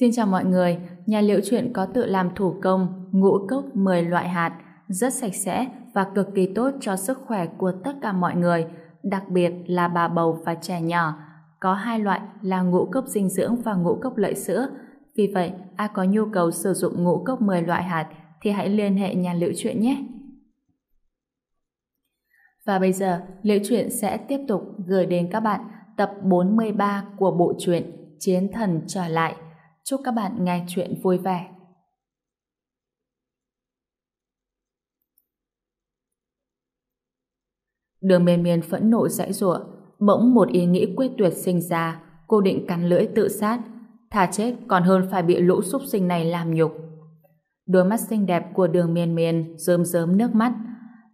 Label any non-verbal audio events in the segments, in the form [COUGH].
Xin chào mọi người, nhà liệu chuyện có tự làm thủ công ngũ cốc 10 loại hạt, rất sạch sẽ và cực kỳ tốt cho sức khỏe của tất cả mọi người, đặc biệt là bà bầu và trẻ nhỏ. Có hai loại là ngũ cốc dinh dưỡng và ngũ cốc lợi sữa. Vì vậy, ai có nhu cầu sử dụng ngũ cốc 10 loại hạt thì hãy liên hệ nhà liệu chuyện nhé. Và bây giờ, liệu chuyện sẽ tiếp tục gửi đến các bạn tập 43 của bộ truyện Chiến thần trở lại. Chúc các bạn nghe chuyện vui vẻ. Đường miên miên phẫn nộ dãy rủa bỗng một ý nghĩ quyết tuyệt sinh ra. Cô định cắn lưỡi tự sát, thà chết còn hơn phải bị lũ súc sinh này làm nhục. Đôi mắt xinh đẹp của đường miên miên rơm rớm nước mắt,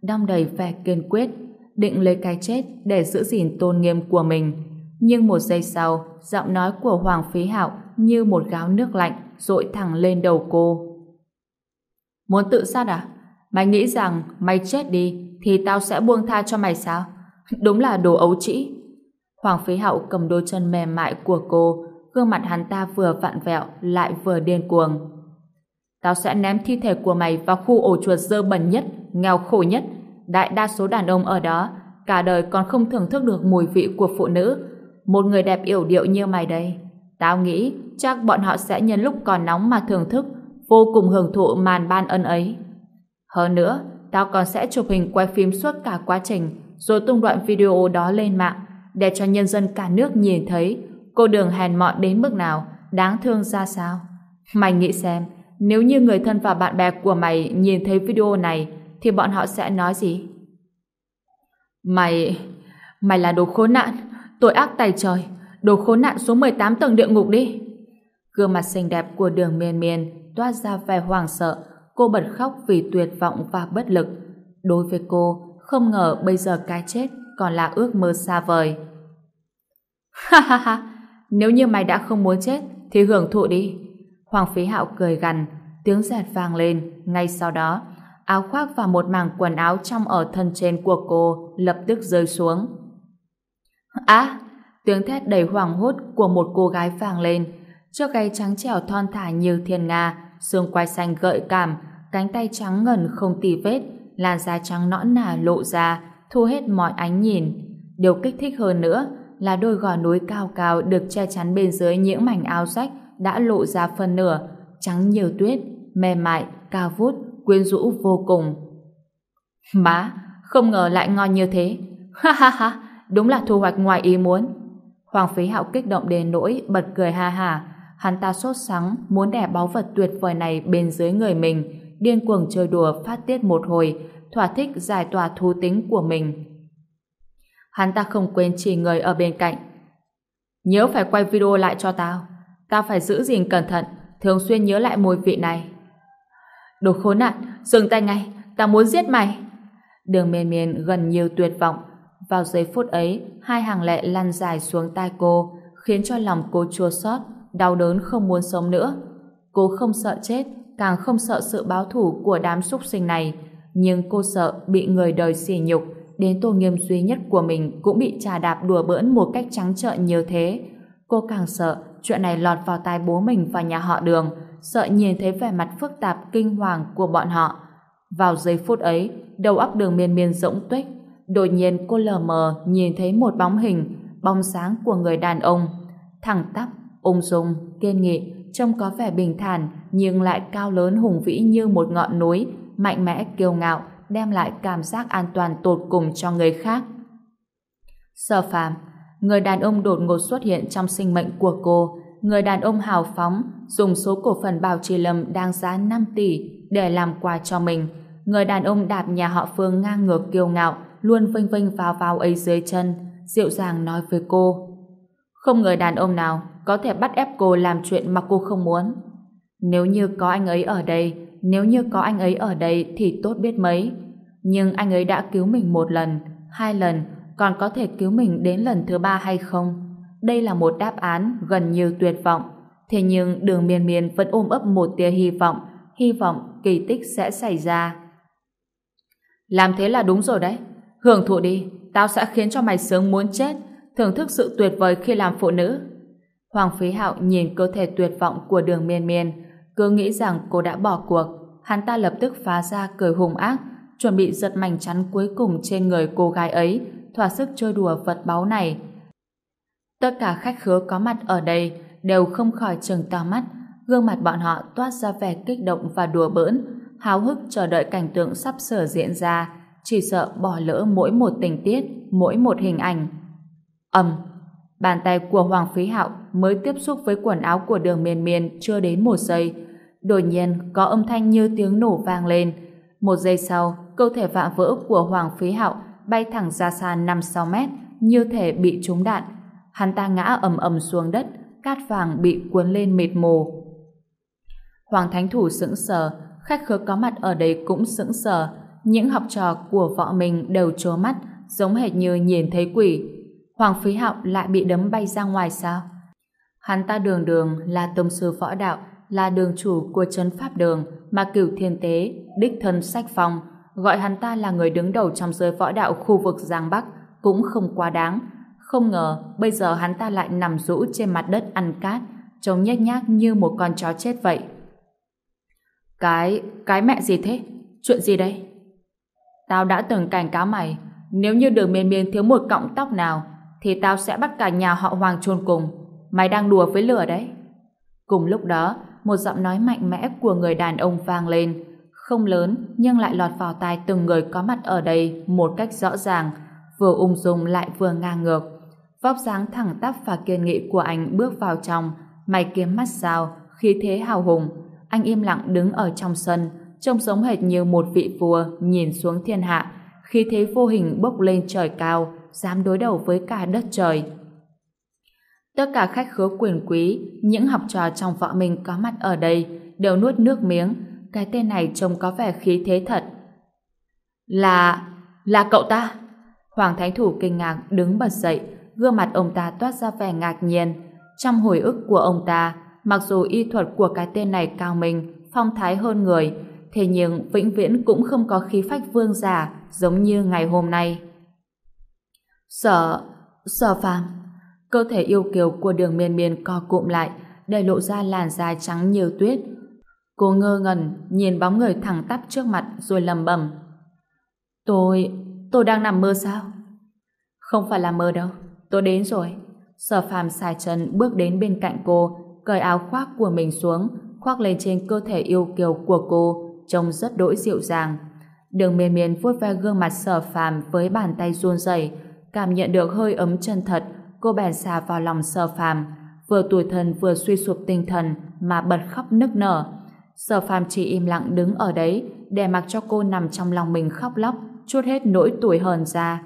đong đầy vẻ kiên quyết, định lấy cái chết để giữ gìn tôn nghiêm của mình. Nhưng một giây sau, giọng nói của Hoàng Phí Hạo như một gáo nước lạnh dội thẳng lên đầu cô muốn tự sát à? Mày nghĩ rằng mày chết đi thì tao sẽ buông tha cho mày sao? [LAUGHS] Đúng là đồ ấu trĩ. Hoàng Phí Hậu cầm đôi chân mềm mại của cô, gương mặt hắn ta vừa vặn vẹo lại vừa điên cuồng. Tao sẽ ném thi thể của mày vào khu ổ chuột dơ bẩn nhất, nghèo khổ nhất. Đại đa số đàn ông ở đó, cả đời còn không thưởng thức được mùi vị của phụ nữ. Một người đẹp yểu điệu như mày đây. Tao nghĩ chắc bọn họ sẽ nhân lúc còn nóng mà thưởng thức, vô cùng hưởng thụ màn ban ân ấy. Hơn nữa, tao còn sẽ chụp hình quay phim suốt cả quá trình rồi tung đoạn video đó lên mạng để cho nhân dân cả nước nhìn thấy cô đường hèn mọn đến mức nào đáng thương ra sao. Mày nghĩ xem nếu như người thân và bạn bè của mày nhìn thấy video này thì bọn họ sẽ nói gì? Mày mày là đồ khốn nạn tội ác tay trời đồ khốn nạn số 18 tầng địa ngục đi gương mặt xinh đẹp của đường miên miên toát ra vẻ hoàng sợ cô bật khóc vì tuyệt vọng và bất lực đối với cô không ngờ bây giờ cái chết còn là ước mơ xa vời. Ha ha ha, nếu như mày đã không muốn chết thì hưởng thụ đi. Hoàng Phí Hạo cười gằn, tiếng dẹt vang lên, ngay sau đó áo khoác và một mảng quần áo trong ở thân trên của cô lập tức rơi xuống. À tiếng thét đầy hoảng hốt của một cô gái vang lên, cho gáy trắng trẻo thon thả như thiên nga, xương quai xanh gợi cảm, cánh tay trắng ngần không tì vết, làn da trắng nõn nà lộ ra, thu hết mọi ánh nhìn. Điều kích thích hơn nữa là đôi gò núi cao cao được che chắn bên dưới những mảnh áo rách đã lộ ra phần nửa, trắng như tuyết, mềm mại, cao vút, quyến rũ vô cùng. Má, không ngờ lại ngon như thế. Ha ha ha, đúng là thu hoạch ngoài ý muốn. Hoàng Phí Hạo kích động đến nỗi bật cười ha ha. Hắn ta sốt sắng muốn đẻ báu vật tuyệt vời này bên dưới người mình, điên cuồng chơi đùa phát tiết một hồi, thỏa thích giải tỏa thú tính của mình. Hắn ta không quên chỉ người ở bên cạnh. Nhớ phải quay video lại cho tao. Tao phải giữ gìn cẩn thận, thường xuyên nhớ lại mùi vị này. Đồ khốn nạn, dừng tay ngay, tao muốn giết mày. Đường miên miên gần như tuyệt vọng. Vào giây phút ấy, hai hàng lệ lăn dài xuống tai cô, khiến cho lòng cô chua xót, đau đớn không muốn sống nữa. Cô không sợ chết, càng không sợ sự báo thủ của đám súc sinh này, nhưng cô sợ bị người đời sỉ nhục, đến tô nghiêm duy nhất của mình cũng bị trà đạp đùa bỡn một cách trắng trợn như thế. Cô càng sợ chuyện này lọt vào tai bố mình và nhà họ đường, sợ nhìn thấy vẻ mặt phức tạp kinh hoàng của bọn họ. Vào giây phút ấy, đầu óc đường miên miên rỗng tuếch, đột nhiên cô lờ mờ nhìn thấy một bóng hình, bóng sáng của người đàn ông, thẳng tắp, ung dung, kiên nghị, trông có vẻ bình thản nhưng lại cao lớn hùng vĩ như một ngọn núi, mạnh mẽ kiêu ngạo, đem lại cảm giác an toàn tột cùng cho người khác. Sở phàm, người đàn ông đột ngột xuất hiện trong sinh mệnh của cô, người đàn ông hào phóng, dùng số cổ phần bảo trì lâm đang giá 5 tỷ để làm quà cho mình. Người đàn ông đạp nhà họ Phương ngang ngược kiêu ngạo, luôn vinh vinh vào vào ấy dưới chân, dịu dàng nói với cô. Không người đàn ông nào có thể bắt ép cô làm chuyện mà cô không muốn. Nếu như có anh ấy ở đây, nếu như có anh ấy ở đây thì tốt biết mấy. Nhưng anh ấy đã cứu mình một lần, hai lần, còn có thể cứu mình đến lần thứ ba hay không? Đây là một đáp án gần như tuyệt vọng. Thế nhưng đường miên miên vẫn ôm ấp một tia hy vọng, hy vọng kỳ tích sẽ xảy ra. Làm thế là đúng rồi đấy. Hưởng thụ đi, tao sẽ khiến cho mày sướng muốn chết, thưởng thức sự tuyệt vời khi làm phụ nữ. Hoàng Phí Hạo nhìn cơ thể tuyệt vọng của đường miên miên, cứ nghĩ rằng cô đã bỏ cuộc. Hắn ta lập tức phá ra cười hùng ác, chuẩn bị giật mảnh chắn cuối cùng trên người cô gái ấy, thỏa sức chơi đùa vật báu này. Tất cả khách khứa có mặt ở đây đều không khỏi trừng to mắt, gương mặt bọn họ toát ra vẻ kích động và đùa bỡn, háo hức chờ đợi cảnh tượng sắp sửa diễn ra, chỉ sợ bỏ lỡ mỗi một tình tiết, mỗi một hình ảnh. Ầm, bàn tay của Hoàng Phí Hạo mới tiếp xúc với quần áo của đường miên miên chưa đến một giây. Đột nhiên có âm thanh như tiếng nổ vang lên. Một giây sau, cơ thể vạm vỡ của Hoàng Phí Hạo bay thẳng ra xa 5-6 mét, như thể bị trúng đạn. Hắn ta ngã ầm ầm xuống đất, cát vàng bị cuốn lên mịt mù. Hoàng Thánh Thủ sững sờ, khách khứa có mặt ở đây cũng sững sờ. Những học trò của vợ mình đều trố mắt, giống hệt như nhìn thấy quỷ. Hoàng Phí Hạo lại bị đấm bay ra ngoài sao? Hắn ta đường đường là tông sư võ đạo, là đường chủ của trấn pháp đường mà cửu thiên tế, đích thân sách phong, gọi hắn ta là người đứng đầu trong giới võ đạo khu vực Giang Bắc cũng không quá đáng. Không ngờ bây giờ hắn ta lại nằm rũ trên mặt đất ăn cát, trông nhếch nhác như một con chó chết vậy. Cái, cái mẹ gì thế? Chuyện gì đây? Tao đã từng cảnh cáo mày, nếu như đường miên miên thiếu một cọng tóc nào, thì tao sẽ bắt cả nhà họ Hoàng chôn cùng. Mày đang đùa với lửa đấy. Cùng lúc đó, một giọng nói mạnh mẽ của người đàn ông vang lên. Không lớn, nhưng lại lọt vào tai từng người có mặt ở đây một cách rõ ràng, vừa ung dung lại vừa ngang ngược. Vóc dáng thẳng tắp và kiên nghị của anh bước vào trong, mày kiếm mắt sao, khí thế hào hùng, anh im lặng đứng ở trong sân, trông giống hệt như một vị vua nhìn xuống thiên hạ, khi thế vô hình bốc lên trời cao, dám đối đầu với cả đất trời. Tất cả khách khứa quyền quý, những học trò trong võ mình có mặt ở đây, đều nuốt nước miếng, cái tên này trông có vẻ khí thế thật. Là... là cậu ta? Hoàng Thánh Thủ kinh ngạc đứng bật dậy, gương mặt ông ta toát ra vẻ ngạc nhiên. Trong hồi ức của ông ta, mặc dù y thuật của cái tên này cao minh, phong thái hơn người, thế nhưng vĩnh viễn cũng không có khí phách vương giả giống như ngày hôm nay. Sở, sở phàm, cơ thể yêu kiều của đường miên miên co cụm lại, để lộ ra làn da trắng như tuyết. Cô ngơ ngẩn, nhìn bóng người thẳng tắp trước mặt rồi lầm bầm. Tôi, tôi đang nằm mơ sao? Không phải là mơ đâu, tôi đến rồi. Sở phàm xài chân bước đến bên cạnh cô, cởi áo khoác của mình xuống, khoác lên trên cơ thể yêu kiều của cô, trông rất đỗi dịu dàng. Đường miên miên vuốt ve gương mặt sở phàm với bàn tay run rẩy, cảm nhận được hơi ấm chân thật, cô bèn xà vào lòng sở phàm, vừa tủi thân vừa suy sụp tinh thần mà bật khóc nức nở. Sở phàm chỉ im lặng đứng ở đấy, để mặc cho cô nằm trong lòng mình khóc lóc, chút hết nỗi tuổi hờn ra.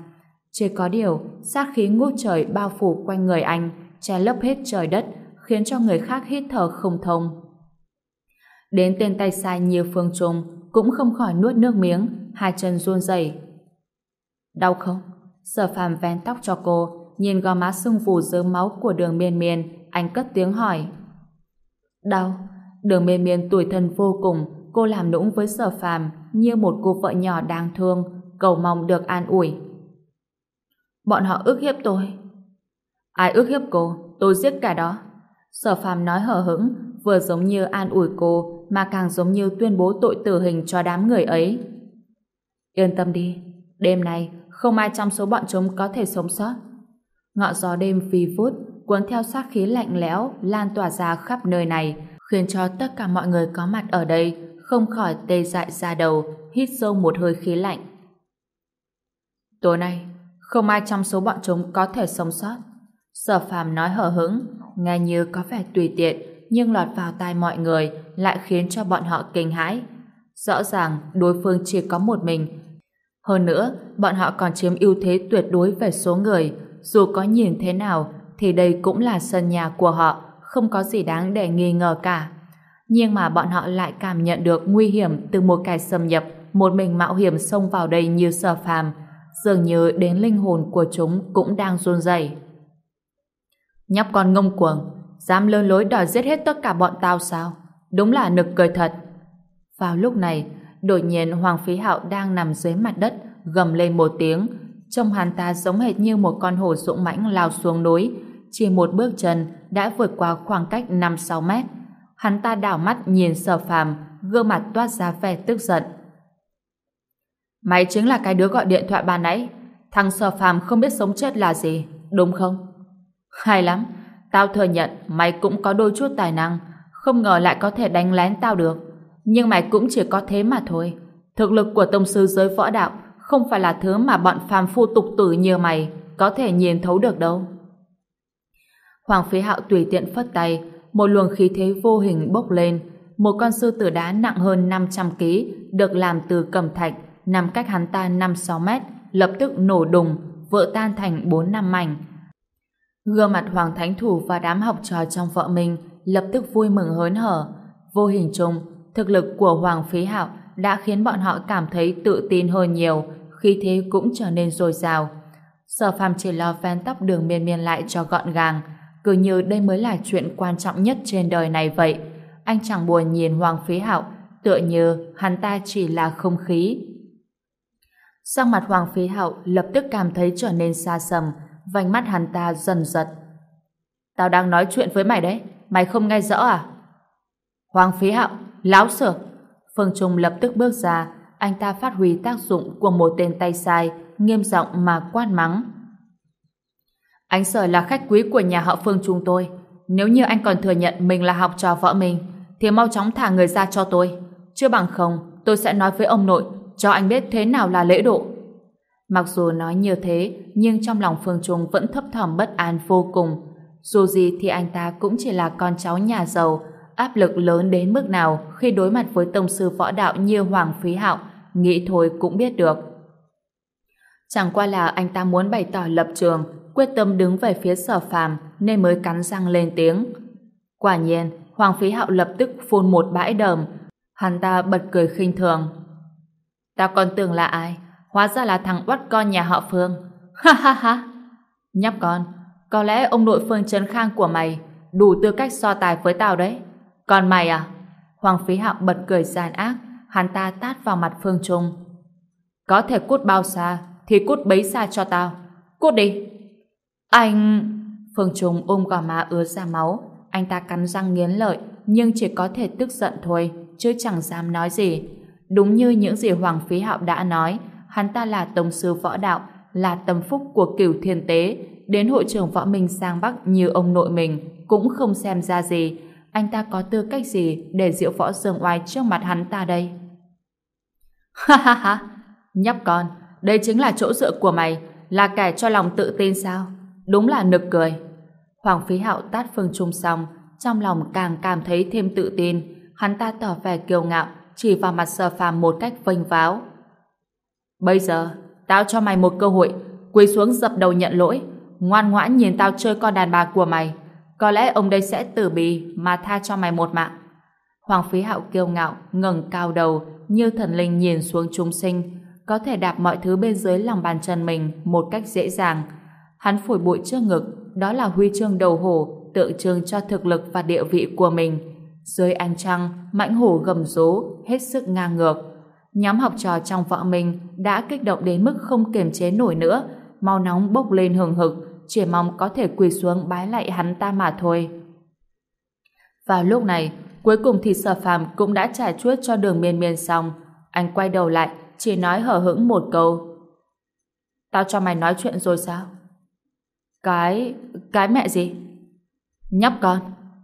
Chỉ có điều, sát khí ngút trời bao phủ quanh người anh, che lấp hết trời đất, khiến cho người khác hít thở không thông. Đến tên tay sai như Phương trùng cũng không khỏi nuốt nước miếng, hai chân run rẩy. Đau không? Sở phàm ven tóc cho cô, nhìn gò má sưng phù dớm máu của đường miên miên, anh cất tiếng hỏi. Đau. Đường miên miên tuổi thân vô cùng, cô làm nũng với sở phàm như một cô vợ nhỏ đáng thương, cầu mong được an ủi. Bọn họ ước hiếp tôi. Ai ước hiếp cô, tôi giết cả đó. Sở phàm nói hờ hững, vừa giống như an ủi cô, mà càng giống như tuyên bố tội tử hình cho đám người ấy. Yên tâm đi, đêm nay không ai trong số bọn chúng có thể sống sót. Ngọn gió đêm phi vút, cuốn theo sát khí lạnh lẽo lan tỏa ra khắp nơi này, khiến cho tất cả mọi người có mặt ở đây không khỏi tê dại ra đầu, hít sâu một hơi khí lạnh. Tối nay, không ai trong số bọn chúng có thể sống sót. Sở phàm nói hở hững, nghe như có vẻ tùy tiện, nhưng lọt vào tai mọi người lại khiến cho bọn họ kinh hãi. Rõ ràng đối phương chỉ có một mình. Hơn nữa, bọn họ còn chiếm ưu thế tuyệt đối về số người. Dù có nhìn thế nào, thì đây cũng là sân nhà của họ, không có gì đáng để nghi ngờ cả. Nhưng mà bọn họ lại cảm nhận được nguy hiểm từ một kẻ xâm nhập, một mình mạo hiểm xông vào đây như sở phàm. Dường như đến linh hồn của chúng cũng đang run rẩy. Nhóc con ngông cuồng, dám lơ lối đòi giết hết tất cả bọn tao sao? Đúng là nực cười thật. Vào lúc này, đột nhiên Hoàng Phí Hạo đang nằm dưới mặt đất, gầm lên một tiếng. Trông hắn ta giống hệt như một con hổ dũng mãnh lao xuống núi. Chỉ một bước chân đã vượt qua khoảng cách 5-6 mét. Hắn ta đảo mắt nhìn sở phàm, gương mặt toát ra vẻ tức giận. Mày chính là cái đứa gọi điện thoại bà nãy. Thằng sở phàm không biết sống chết là gì, đúng không? Hay lắm, tao thừa nhận mày cũng có đôi chút tài năng, không ngờ lại có thể đánh lén tao được. Nhưng mày cũng chỉ có thế mà thôi. Thực lực của tông sư giới võ đạo không phải là thứ mà bọn phàm phu tục tử như mày có thể nhìn thấu được đâu. Hoàng phí hạo tùy tiện phất tay, một luồng khí thế vô hình bốc lên, một con sư tử đá nặng hơn 500 kg được làm từ cẩm thạch, nằm cách hắn ta 5-6 mét, lập tức nổ đùng, vỡ tan thành 4 năm mảnh. Gương mặt Hoàng Thánh Thủ và đám học trò trong vợ mình lập tức vui mừng hớn hở. Vô hình chung, thực lực của Hoàng Phí Hạo đã khiến bọn họ cảm thấy tự tin hơn nhiều, khí thế cũng trở nên dồi dào. Sở phàm chỉ lo ven tóc đường miên miên lại cho gọn gàng, cứ như đây mới là chuyện quan trọng nhất trên đời này vậy. Anh chẳng buồn nhìn Hoàng Phí Hạo, tựa như hắn ta chỉ là không khí. Sang mặt Hoàng Phí Hạo lập tức cảm thấy trở nên xa sầm, vành mắt hắn ta dần giật. Tao đang nói chuyện với mày đấy, mày không nghe rõ à? Hoàng Phí Hạo, láo sửa. Phương Trung lập tức bước ra, anh ta phát huy tác dụng của một tên tay sai, nghiêm giọng mà quát mắng. Anh Sở là khách quý của nhà họ Phương chúng tôi. Nếu như anh còn thừa nhận mình là học trò vợ mình, thì mau chóng thả người ra cho tôi. Chưa bằng không, tôi sẽ nói với ông nội, cho anh biết thế nào là lễ độ. Mặc dù nói như thế, nhưng trong lòng Phương Trung vẫn thấp thỏm bất an vô cùng. Dù gì thì anh ta cũng chỉ là con cháu nhà giàu, áp lực lớn đến mức nào khi đối mặt với tông sư võ đạo như Hoàng Phí Hạo, nghĩ thôi cũng biết được. Chẳng qua là anh ta muốn bày tỏ lập trường, quyết tâm đứng về phía sở phàm nên mới cắn răng lên tiếng. Quả nhiên, Hoàng Phí Hạo lập tức phun một bãi đờm. Hắn ta bật cười khinh thường. Ta còn tưởng là ai? Hóa ra là thằng oắt con nhà họ Phương. Ha ha ha! Nhóc con, có lẽ ông nội Phương Trấn Khang của mày đủ tư cách so tài với tao đấy. Còn mày à? Hoàng Phí Hạo bật cười gian ác, hắn ta tát vào mặt Phương Trung. Có thể cút bao xa, thì cút bấy xa cho tao. Cút đi! Anh... Phương Trung ôm gò má ứa ra máu. Anh ta cắn răng nghiến lợi, nhưng chỉ có thể tức giận thôi, chứ chẳng dám nói gì. Đúng như những gì Hoàng Phí Hạo đã nói, hắn ta là tổng sư võ đạo, là tâm phúc của cửu thiên tế, đến hội trưởng võ minh sang Bắc như ông nội mình, cũng không xem ra gì. Anh ta có tư cách gì để diệu võ dương oai trước mặt hắn ta đây? Ha ha ha! Nhóc con, đây chính là chỗ dựa của mày, là kẻ cho lòng tự tin sao? Đúng là nực cười. Hoàng Phí Hạo tát Phương Trung xong, trong lòng càng cảm thấy thêm tự tin. Hắn ta tỏ vẻ kiêu ngạo, chỉ vào mặt sở phàm một cách vênh váo. Bây giờ, tao cho mày một cơ hội, quỳ xuống dập đầu nhận lỗi, ngoan ngoãn nhìn tao chơi con đàn bà của mày. Có lẽ ông đây sẽ tử bì mà tha cho mày một mạng. Hoàng Phí Hạo kiêu ngạo, ngẩng cao đầu, như thần linh nhìn xuống chúng sinh, có thể đạp mọi thứ bên dưới lòng bàn chân mình một cách dễ dàng. Hắn phủi bụi trước ngực, đó là huy chương đầu hổ, tượng trưng cho thực lực và địa vị của mình. Dưới ánh trăng, mãnh hổ gầm rú, hết sức ngang ngược. Nhóm học trò trong võ mình đã kích động đến mức không kiềm chế nổi nữa, mau nóng bốc lên hừng hực, chỉ mong có thể quỳ xuống bái lại hắn ta mà thôi. Vào lúc này, cuối cùng thì sở phàm cũng đã trả chuốt cho đường miên miên xong. Anh quay đầu lại, chỉ nói hở hững một câu. Tao cho mày nói chuyện rồi sao? Cái... cái mẹ gì? Nhóc con,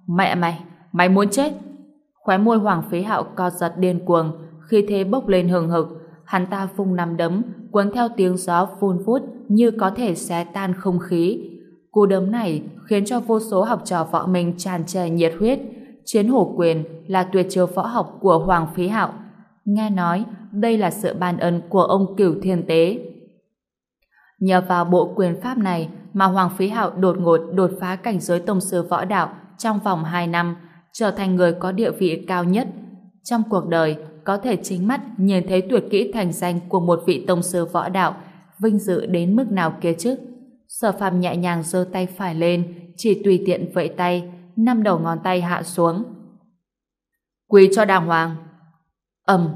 mẹ mày, mày muốn chết. Khóe môi Hoàng Phí Hạo co giật điên cuồng, khi thế bốc lên hừng hực, hắn ta phung nằm đấm, cuốn theo tiếng gió phun vút như có thể xé tan không khí. Cú đấm này khiến cho vô số học trò võ mình tràn trề nhiệt huyết. Chiến hổ quyền là tuyệt chiêu võ học của Hoàng Phí Hạo. Nghe nói, đây là sự ban ân của ông cửu thiên tế. Nhờ vào bộ quyền pháp này mà Hoàng Phí Hạo đột ngột đột phá cảnh giới tông sư võ đạo trong vòng 2 năm, trở thành người có địa vị cao nhất. Trong cuộc đời, có thể chính mắt nhìn thấy tuyệt kỹ thành danh của một vị tông sư võ đạo, vinh dự đến mức nào kia chứ. Sở phàm nhẹ nhàng giơ tay phải lên, chỉ tùy tiện vẫy tay, năm đầu ngón tay hạ xuống. Quỳ cho đàng hoàng. ầm,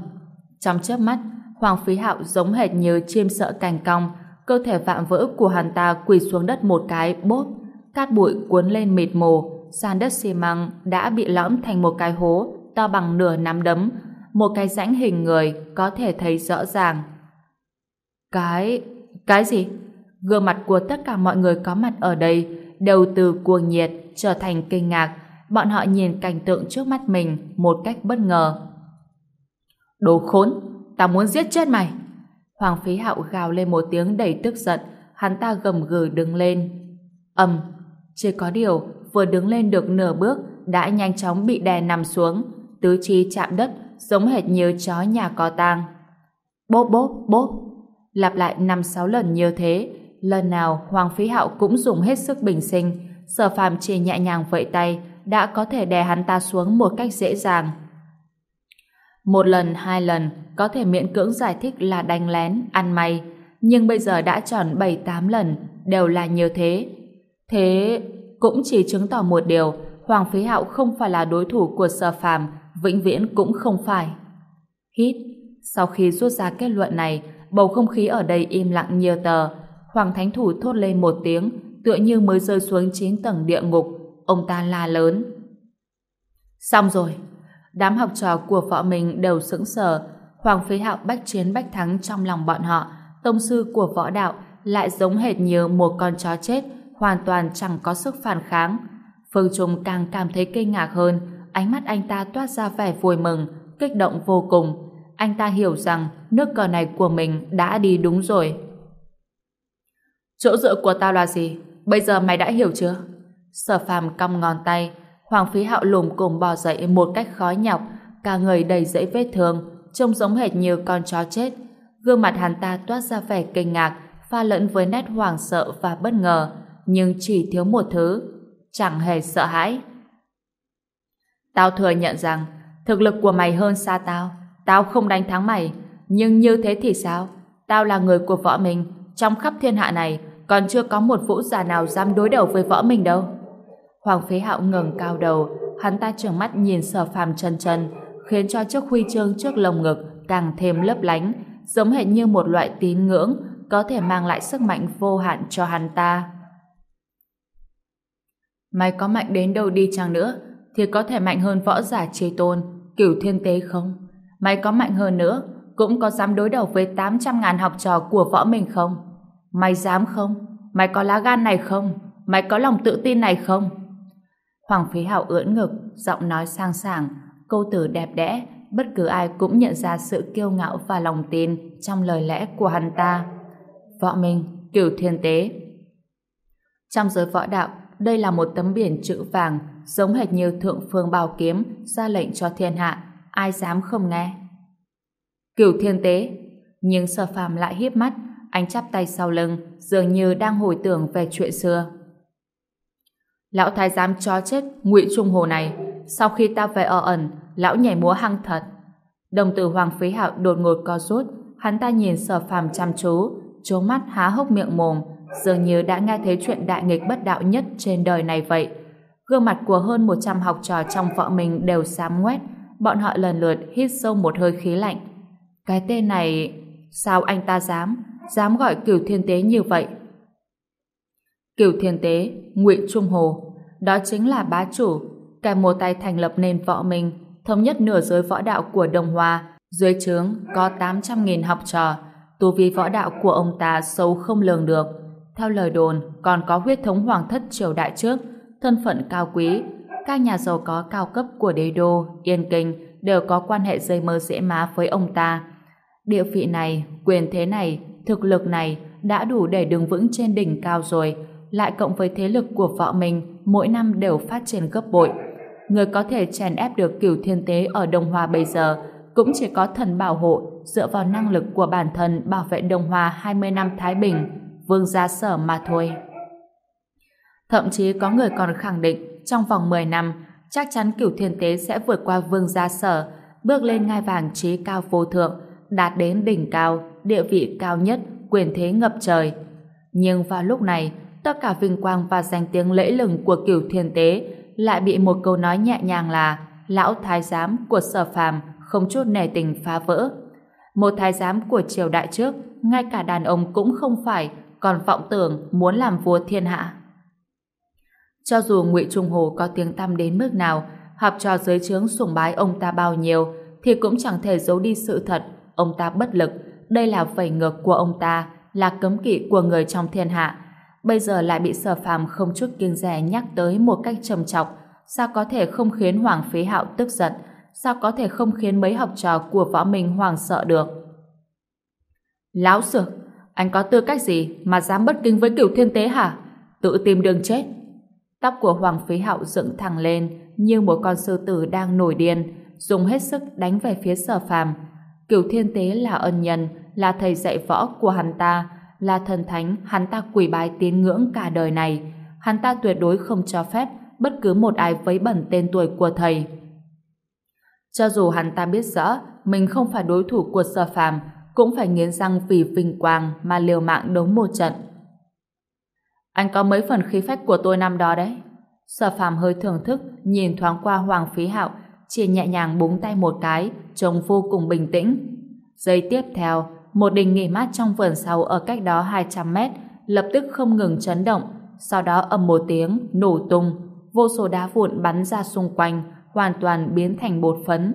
trong chớp mắt, Hoàng Phí Hạo giống hệt như chim sợ cành cong, cơ thể vạm vỡ của hắn ta quỳ xuống đất một cái, bốp, cát bụi cuốn lên mịt mù, sàn đất xi măng đã bị lõm thành một cái hố to bằng nửa nắm đấm, một cái rãnh hình người có thể thấy rõ ràng. Cái... cái gì? Gương mặt của tất cả mọi người có mặt ở đây đều từ cuồng nhiệt trở thành kinh ngạc. Bọn họ nhìn cảnh tượng trước mắt mình một cách bất ngờ. Đồ khốn! Tao muốn giết chết mày! Hoàng phí hạo gào lên một tiếng đầy tức giận. Hắn ta gầm gừ đứng lên. ầm Chỉ có điều, vừa đứng lên được nửa bước, đã nhanh chóng bị đè nằm xuống. Tứ chi chạm đất, giống hệt như chó nhà có tang. Bốp bốp bốp. Lặp lại năm sáu lần như thế, lần nào Hoàng Phí Hạo cũng dùng hết sức bình sinh, Sở Phàm chỉ nhẹ nhàng vẫy tay, đã có thể đè hắn ta xuống một cách dễ dàng. Một lần, hai lần, có thể miễn cưỡng giải thích là đánh lén, ăn may, nhưng bây giờ đã tròn bảy tám lần, đều là như thế. Thế cũng chỉ chứng tỏ một điều, Hoàng Phí Hạo không phải là đối thủ của Sở Phàm, vĩnh viễn cũng không phải. Hít, sau khi rút ra kết luận này, bầu không khí ở đây im lặng như tờ. Hoàng Thánh Thủ thốt lên một tiếng, tựa như mới rơi xuống chín tầng địa ngục. Ông ta la lớn. Xong rồi. Đám học trò của võ mình đều sững sờ. Hoàng Phế Hạo bách chiến bách thắng trong lòng bọn họ. Tông sư của võ đạo lại giống hệt như một con chó chết, hoàn toàn chẳng có sức phản kháng. Phương Trung càng cảm thấy kinh ngạc hơn, ánh mắt anh ta toát ra vẻ vui mừng, kích động vô cùng. Anh ta hiểu rằng nước cờ này của mình đã đi đúng rồi. Chỗ dựa của tao là gì? Bây giờ mày đã hiểu chưa? Sở phàm cong ngón tay, Hoàng Phí Hạo lùm cùng bò dậy một cách khó nhọc, cả người đầy dẫy vết thương, trông giống hệt như con chó chết. Gương mặt hắn ta toát ra vẻ kinh ngạc, pha lẫn với nét hoảng sợ và bất ngờ, nhưng chỉ thiếu một thứ, chẳng hề sợ hãi. Tao thừa nhận rằng, thực lực của mày hơn xa tao, tao không đánh thắng mày, nhưng như thế thì sao? Tao là người của võ mình, trong khắp thiên hạ này, còn chưa có một vũ giả nào dám đối đầu với võ mình đâu. Hoàng Phế Hạo ngẩng cao đầu, hắn ta trợn mắt nhìn Sở Phàm chân chân, khiến cho chiếc huy chương trước lồng ngực càng thêm lấp lánh, giống hệt như một loại tín ngưỡng có thể mang lại sức mạnh vô hạn cho hắn ta. Mày có mạnh đến đâu đi chăng nữa, thì có thể mạnh hơn võ giả chế tôn, cửu thiên tế không? Mày có mạnh hơn nữa, cũng có dám đối đầu với 800.000 học trò của võ mình không? Mày dám không? Mày có lá gan này không? Mày có lòng tự tin này không? Hoàng Phí hảo ưỡn ngực, giọng nói sang sảng, câu từ đẹp đẽ, bất cứ ai cũng nhận ra sự kiêu ngạo và lòng tin trong lời lẽ của hắn ta. Võ Minh, cửu thiên tế. Trong giới võ đạo, đây là một tấm biển chữ vàng, giống hệt như thượng phương bào kiếm ra lệnh cho thiên hạ, ai dám không nghe. Cửu thiên tế, nhưng sở phàm lại hiếp mắt, anh chắp tay sau lưng, dường như đang hồi tưởng về chuyện xưa. Lão thái giám cho chết ngụy Trung Hồ này, sau khi ta về ở ẩn, lão nhảy múa hăng thật. Đồng tử Hoàng Phí Hạo đột ngột co rút, hắn ta nhìn sở phàm chăm chú, trố mắt há hốc miệng mồm, dường như đã nghe thấy chuyện đại nghịch bất đạo nhất trên đời này vậy. Gương mặt của hơn 100 học trò trong vợ mình đều xám ngoét, bọn họ lần lượt hít sâu một hơi khí lạnh. Cái tên này, sao anh ta dám, dám gọi cửu thiên tế như vậy? Cửu thiên tế, ngụy Trung Hồ, đó chính là bá chủ, kẻ một tay thành lập nên võ mình thống nhất nửa giới võ đạo của Đông Hoa, dưới trướng có 800.000 học trò, tu vi võ đạo của ông ta sâu không lường được. Theo lời đồn, còn có huyết thống hoàng thất triều đại trước, thân phận cao quý, các nhà giàu có cao cấp của đế đô, yên kinh đều có quan hệ dây mơ dễ má với ông ta. Địa vị này, quyền thế này, thực lực này đã đủ để đứng vững trên đỉnh cao rồi, lại cộng với thế lực của vợ mình mỗi năm đều phát triển gấp bội. Người có thể chèn ép được cửu thiên tế ở Đông Hoa bây giờ cũng chỉ có thần bảo hộ dựa vào năng lực của bản thân bảo vệ Đông Hoa 20 năm Thái Bình, vương gia sở mà thôi. Thậm chí có người còn khẳng định trong vòng 10 năm chắc chắn cửu thiên tế sẽ vượt qua vương gia sở, bước lên ngai vàng trí cao vô thượng, đạt đến đỉnh cao, địa vị cao nhất, quyền thế ngập trời. Nhưng vào lúc này, tất cả vinh quang và danh tiếng lẫy lừng của cửu thiên tế lại bị một câu nói nhẹ nhàng là lão thái giám của sở phàm không chút nề tình phá vỡ. Một thái giám của triều đại trước, ngay cả đàn ông cũng không phải, còn vọng tưởng muốn làm vua thiên hạ. Cho dù Ngụy Trung Hồ có tiếng tăm đến mức nào, học trò dưới trướng sùng bái ông ta bao nhiêu, thì cũng chẳng thể giấu đi sự thật, ông ta bất lực, đây là vẩy ngược của ông ta, là cấm kỵ của người trong thiên hạ. Bây giờ lại bị sở phàm không chút kiêng rẻ nhắc tới một cách trầm trọng, sao có thể không khiến Hoàng Phí Hạo tức giận, sao có thể không khiến mấy học trò của võ minh hoàng sợ được. Lão sược, anh có tư cách gì mà dám bất kính với cửu thiên tế hả? Tự tìm đường chết. Tóc của Hoàng Phí Hạo dựng thẳng lên như một con sư tử đang nổi điên, dùng hết sức đánh về phía sở phàm. Cửu thiên tế là ân nhân, là thầy dạy võ của hắn ta, là thần thánh hắn ta quỷ bái tín ngưỡng cả đời này. Hắn ta tuyệt đối không cho phép bất cứ một ai vấy bẩn tên tuổi của thầy. Cho dù hắn ta biết rõ mình không phải đối thủ của sở phàm, cũng phải nghiến răng vì vinh quang mà liều mạng đấu một trận. Anh có mấy phần khí phách của tôi năm đó đấy. Sở phàm hơi thưởng thức, nhìn thoáng qua Hoàng Phí Hạo, chỉ nhẹ nhàng búng tay một cái, trông vô cùng bình tĩnh. Giây tiếp theo, một đình nghỉ mát trong vườn sau ở cách đó 200 mét, lập tức không ngừng chấn động, sau đó ầm một tiếng, nổ tung, vô số đá vụn bắn ra xung quanh, hoàn toàn biến thành bột phấn.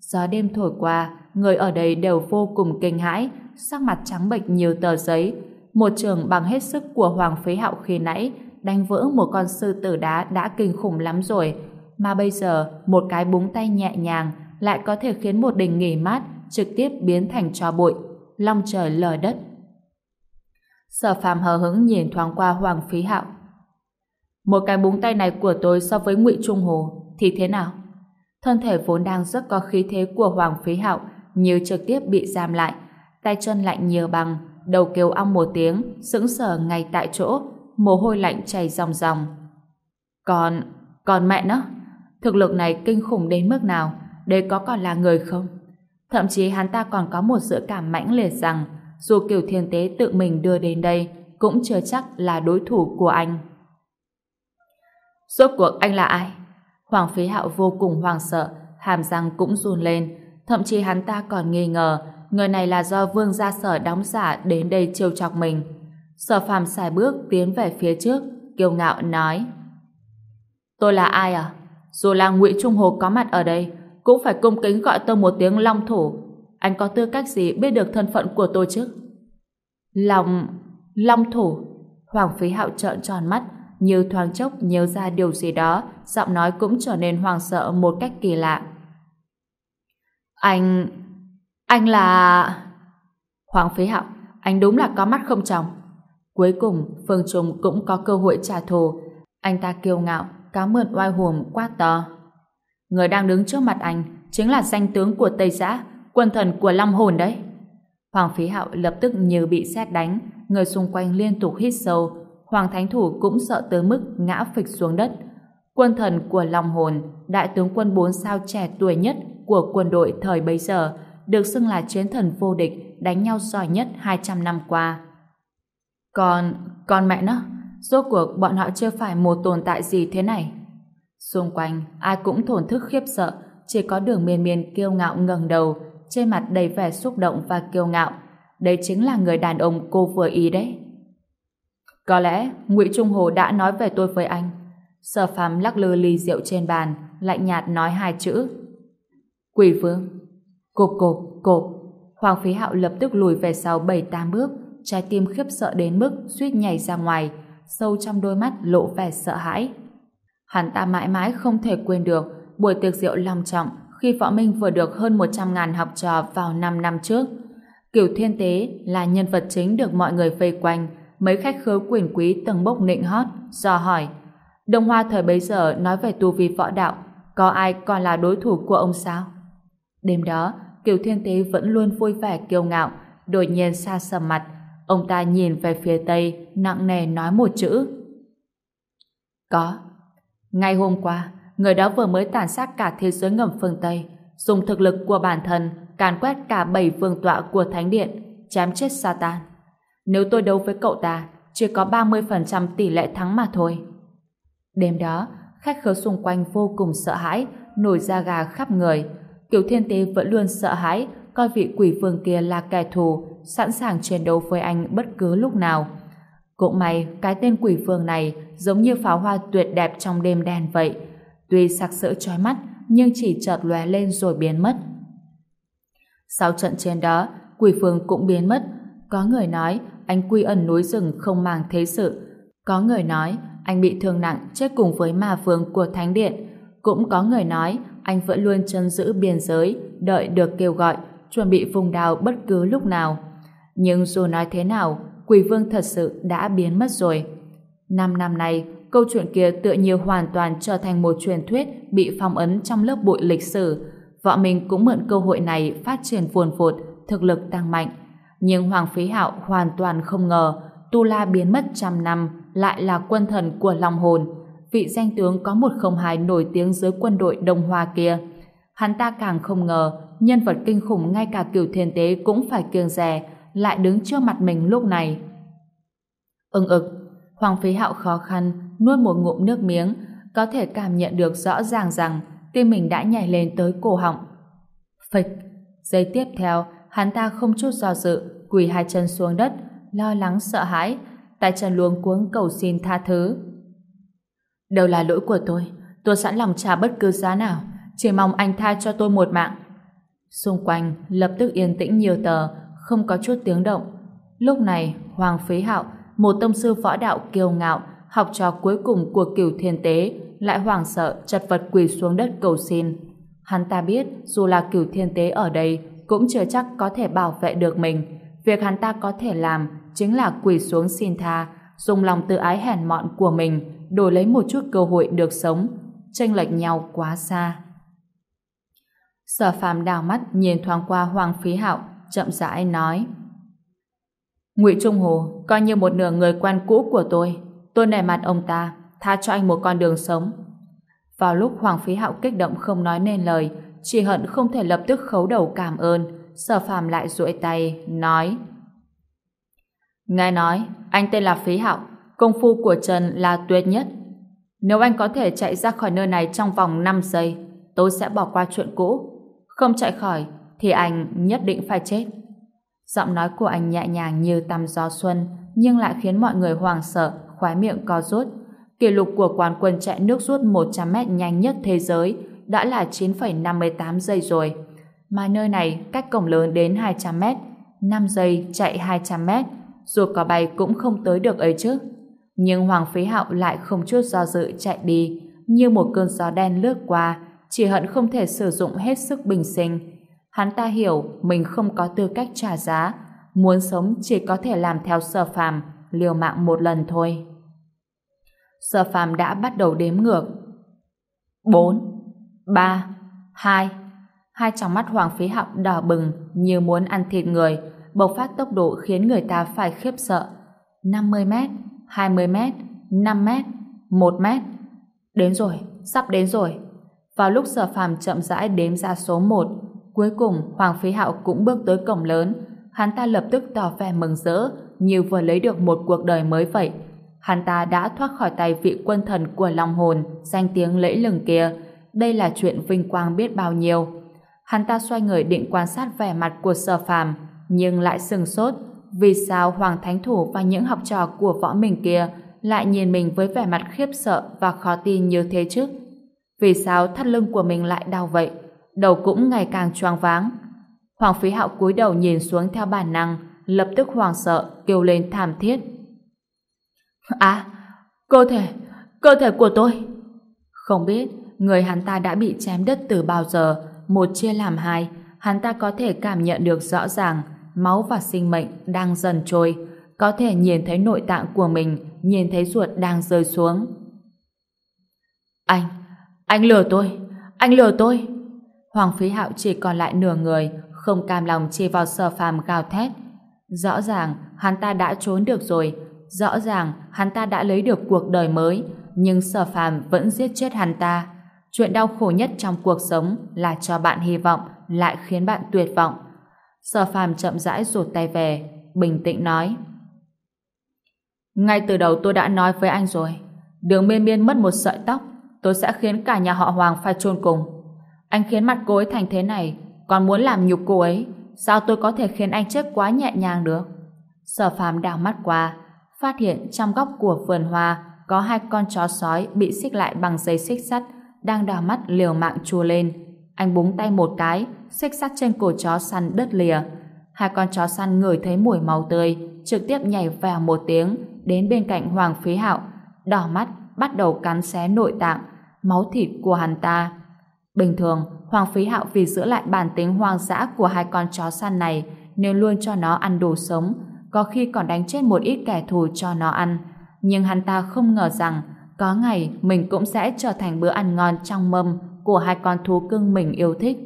Gió đêm thổi qua, người ở đây đều vô cùng kinh hãi, sắc mặt trắng bệch nhiều tờ giấy. Một trường bằng hết sức của Hoàng Phế Hạo khi nãy đánh vỡ một con sư tử đá đã kinh khủng lắm rồi, mà bây giờ một cái búng tay nhẹ nhàng lại có thể khiến một đình nghỉ mát trực tiếp biến thành tro bụi, long trời lở đất. Sở phàm hờ hứng nhìn thoáng qua Hoàng Phí Hạo. Một cái búng tay này của tôi so với ngụy Trung Hồ thì thế nào? Thân thể vốn đang rất có khí thế của Hoàng Phí Hạo như trực tiếp bị giam lại, tay chân lạnh nhiều bằng, đầu kêu ong một tiếng, sững sờ ngay tại chỗ, mồ hôi lạnh chảy ròng ròng. Còn, còn mẹ nó, thực lực này kinh khủng đến mức nào, đây có còn là người không? Thậm chí hắn ta còn có một dự cảm mãnh liệt rằng dù kiểu thiên tế tự mình đưa đến đây cũng chưa chắc là đối thủ của anh. Rốt cuộc anh là ai? Hoàng phí hạo vô cùng hoang sợ, hàm răng cũng run lên, thậm chí hắn ta còn nghi ngờ người này là do vương gia sở đóng giả đến đây trêu chọc mình. Sở phàm xài bước tiến về phía trước, kiêu ngạo nói Tôi là ai à? Dù là ngụy Trung Hồ có mặt ở đây, cũng phải cung kính gọi tôi một tiếng long thủ. Anh có tư cách gì biết được thân phận của tôi chứ? Long... Long thủ. Hoàng phí hạo trợn tròn mắt, như thoáng chốc nhớ ra điều gì đó, giọng nói cũng trở nên hoàng sợ một cách kỳ lạ. Anh... Anh là... Hoàng phí hạo, anh đúng là có mắt không chồng. Cuối cùng, Phương Trung cũng có cơ hội trả thù. Anh ta kiêu ngạo, cáo mượn oai hùm quá to. Người đang đứng trước mặt anh chính là danh tướng của Tây Giã, quân thần của Long Hồn đấy. Hoàng Phí Hạo lập tức như bị xét đánh, người xung quanh liên tục hít sâu. Hoàng Thánh Thủ cũng sợ tới mức ngã phịch xuống đất. Quân thần của Long Hồn, đại tướng quân bốn sao trẻ tuổi nhất của quân đội thời bấy giờ, được xưng là chiến thần vô địch, đánh nhau giỏi nhất 200 năm qua. Còn, còn mẹ nó, rốt cuộc bọn họ chưa phải một tồn tại gì thế này. Xung quanh, ai cũng thổn thức khiếp sợ, chỉ có đường miên miên kiêu ngạo ngẩng đầu, trên mặt đầy vẻ xúc động và kiêu ngạo. Đây chính là người đàn ông cô vừa ý đấy. Có lẽ Ngụy Trung Hồ đã nói về tôi với anh. Sở phàm lắc lư ly rượu trên bàn, lạnh nhạt nói hai chữ. Quỷ vương. Cộp cộp, cộp. Hoàng Phí Hạo lập tức lùi về sau bảy tám bước, trái tim khiếp sợ đến mức suýt nhảy ra ngoài, sâu trong đôi mắt lộ vẻ sợ hãi. Hắn ta mãi mãi không thể quên được buổi tiệc rượu long trọng khi Võ Minh vừa được hơn 100.000 học trò vào 5 năm trước. Cửu Thiên Tế là nhân vật chính được mọi người vây quanh, mấy khách khứa quyền quý tầng bốc nịnh hót, do hỏi. Đông Hoa thời bấy giờ nói về tu vi võ đạo, có ai còn là đối thủ của ông sao? Đêm đó, Kiều Thiên Tế vẫn luôn vui vẻ kiêu ngạo, đột nhiên xa sầm mặt. Ông ta nhìn về phía Tây, nặng nề nói một chữ. Có. Ngay hôm qua, người đó vừa mới tàn sát cả thế giới ngầm phương Tây, dùng thực lực của bản thân càn quét cả bảy vương tọa của Thánh Điện, chém chết Satan. Nếu tôi đấu với cậu ta, chỉ có 30% tỷ lệ thắng mà thôi. Đêm đó, khách khứa xung quanh vô cùng sợ hãi, nổi da gà khắp người. Kiều Thiên Tế vẫn luôn sợ hãi, coi vị quỷ vương kia là kẻ thù, sẵn sàng chiến đấu với anh bất cứ lúc nào. Cũng may cái tên quỷ vương này giống như pháo hoa tuyệt đẹp trong đêm đen vậy. Tuy sặc sỡ trói mắt nhưng chỉ chợt lóe lên rồi biến mất. Sau trận chiến đó, quỷ vương cũng biến mất. Có người nói anh quy ẩn núi rừng không mang thế sự. Có người nói anh bị thương nặng chết cùng với ma vương của Thánh Điện. Cũng có người nói anh vẫn luôn chân giữ biên giới, đợi được kêu gọi, chuẩn bị vùng đào bất cứ lúc nào. Nhưng dù nói thế nào, quỷ vương thật sự đã biến mất rồi. Năm năm nay, câu chuyện kia tựa như hoàn toàn trở thành một truyền thuyết bị phong ấn trong lớp bụi lịch sử. Võ mình cũng mượn cơ hội này phát triển vùn vột, thực lực tăng mạnh. Nhưng Hoàng Phí Hạo hoàn toàn không ngờ Tu La biến mất trăm năm lại là quân thần của lòng hồn. Vị danh tướng có một không hai nổi tiếng dưới quân đội Đông Hoa kia. Hắn ta càng không ngờ nhân vật kinh khủng ngay cả cửu thiên tế cũng phải kiêng rè lại đứng trước mặt mình lúc này. Ưng ực, Hoàng Phí Hạo khó khăn nuốt một ngụm nước miếng có thể cảm nhận được rõ ràng rằng tim mình đã nhảy lên tới cổ họng. Phịch! Giây tiếp theo, hắn ta không chút do dự, quỳ hai chân xuống đất, lo lắng sợ hãi, tay chân luống cuống cầu xin tha thứ đều là lỗi của tôi, tôi sẵn lòng trả bất cứ giá nào, chỉ mong anh tha cho tôi một mạng. Xung quanh lập tức yên tĩnh nhiều tờ, không có chút tiếng động. Lúc này, Hoàng Phế Hạo, một tông sư võ đạo kiêu ngạo, học trò cuối cùng của cửu thiên tế, lại hoảng sợ chật vật quỳ xuống đất cầu xin. Hắn ta biết dù là cửu thiên tế ở đây cũng chưa chắc có thể bảo vệ được mình. Việc hắn ta có thể làm chính là quỳ xuống xin tha, dùng lòng tự ái hèn mọn của mình đổi lấy một chút cơ hội được sống, tranh lệch nhau quá xa. Sở phàm đào mắt nhìn thoáng qua Hoàng Phí Hạo, chậm rãi nói: Ngụy Trung Hồ coi như một nửa người quen cũ của tôi, tôi nể mặt ông ta, tha cho anh một con đường sống. Vào lúc Hoàng Phí Hạo kích động không nói nên lời, chỉ hận không thể lập tức khấu đầu cảm ơn, sở phàm lại duỗi tay, nói Nghe nói, anh tên là Phí Hạo, công phu của Trần là tuyệt nhất. Nếu anh có thể chạy ra khỏi nơi này trong vòng 5 giây, tôi sẽ bỏ qua chuyện cũ. Không chạy khỏi, thì anh nhất định phải chết. Giọng nói của anh nhẹ nhàng như tăm gió xuân, nhưng lại khiến mọi người hoảng sợ, khóe miệng co rút. Kỷ lục của quán quân chạy nước rút 100m nhanh nhất thế giới đã là 9,58 giây rồi. Mà nơi này cách cổng lớn đến 200m, 5 giây chạy 200m, dù có bay cũng không tới được ấy chứ. Nhưng Hoàng Phế Hạo lại không chút do dự chạy đi, như một cơn gió đen lướt qua, chỉ hận không thể sử dụng hết sức bình sinh. Hắn ta hiểu mình không có tư cách trả giá, muốn sống chỉ có thể làm theo sở phàm, liều mạng một lần thôi. Sở phàm đã bắt đầu đếm ngược. 4, 3, 2. Hai tròng mắt Hoàng Phí Hạo đỏ bừng như muốn ăn thịt người, bộc phát tốc độ khiến người ta phải khiếp sợ. 50 mét, 20 mét, 5 mét, 1 mét. Đến rồi, sắp đến rồi. Vào lúc sở phàm chậm rãi đếm ra số 1, cuối cùng Hoàng Phí Hạo cũng bước tới cổng lớn. Hắn ta lập tức tỏ vẻ mừng rỡ, như vừa lấy được một cuộc đời mới vậy. Hắn ta đã thoát khỏi tay vị quân thần của lòng Hồn, danh tiếng lẫy lừng kia. Đây là chuyện vinh quang biết bao nhiêu. Hắn ta xoay người định quan sát vẻ mặt của sở phàm, nhưng lại sừng sốt. Vì sao Hoàng Thánh Thủ và những học trò của võ mình kia lại nhìn mình với vẻ mặt khiếp sợ và khó tin như thế chứ? Vì sao thắt lưng của mình lại đau vậy? Đầu cũng ngày càng choáng váng. Hoàng Phí Hạo cúi đầu nhìn xuống theo bản năng, lập tức hoảng sợ, kêu lên thảm thiết. À, cơ thể, cơ thể của tôi. Không biết, người hắn ta đã bị chém đứt từ bao giờ, một chia làm hai, hắn ta có thể cảm nhận được rõ ràng máu và sinh mệnh đang dần trôi, có thể nhìn thấy nội tạng của mình, nhìn thấy ruột đang rơi xuống. Anh, anh lừa tôi, anh lừa tôi. Hoàng Phí Hạo chỉ còn lại nửa người, không cam lòng chỉ vào sở phàm gào thét. Rõ ràng, hắn ta đã trốn được rồi, rõ ràng hắn ta đã lấy được cuộc đời mới, nhưng sở phàm vẫn giết chết hắn ta. Chuyện đau khổ nhất trong cuộc sống là cho bạn hy vọng, lại khiến bạn tuyệt vọng. Sở phàm chậm rãi rụt tay về, bình tĩnh nói. Ngay từ đầu tôi đã nói với anh rồi, đường miên miên mất một sợi tóc, tôi sẽ khiến cả nhà họ Hoàng phải chôn cùng. Anh khiến mặt cô ấy thành thế này, còn muốn làm nhục cô ấy, sao tôi có thể khiến anh chết quá nhẹ nhàng được? Sở phàm đảo mắt qua, phát hiện trong góc của vườn hoa có hai con chó sói bị xích lại bằng dây xích sắt đang đào mắt liều mạng chua lên. Anh búng tay một cái, xích sắt trên cổ chó săn đứt lìa. Hai con chó săn ngửi thấy mùi máu tươi, trực tiếp nhảy vào một tiếng đến bên cạnh Hoàng Phí Hạo, đỏ mắt bắt đầu cắn xé nội tạng, máu thịt của hắn ta. Bình thường, Hoàng Phí Hạo vì giữ lại bản tính hoang dã của hai con chó săn này nên luôn cho nó ăn đồ sống, có khi còn đánh chết một ít kẻ thù cho nó ăn. Nhưng hắn ta không ngờ rằng có ngày mình cũng sẽ trở thành bữa ăn ngon trong mâm của hai con thú cưng mình yêu thích.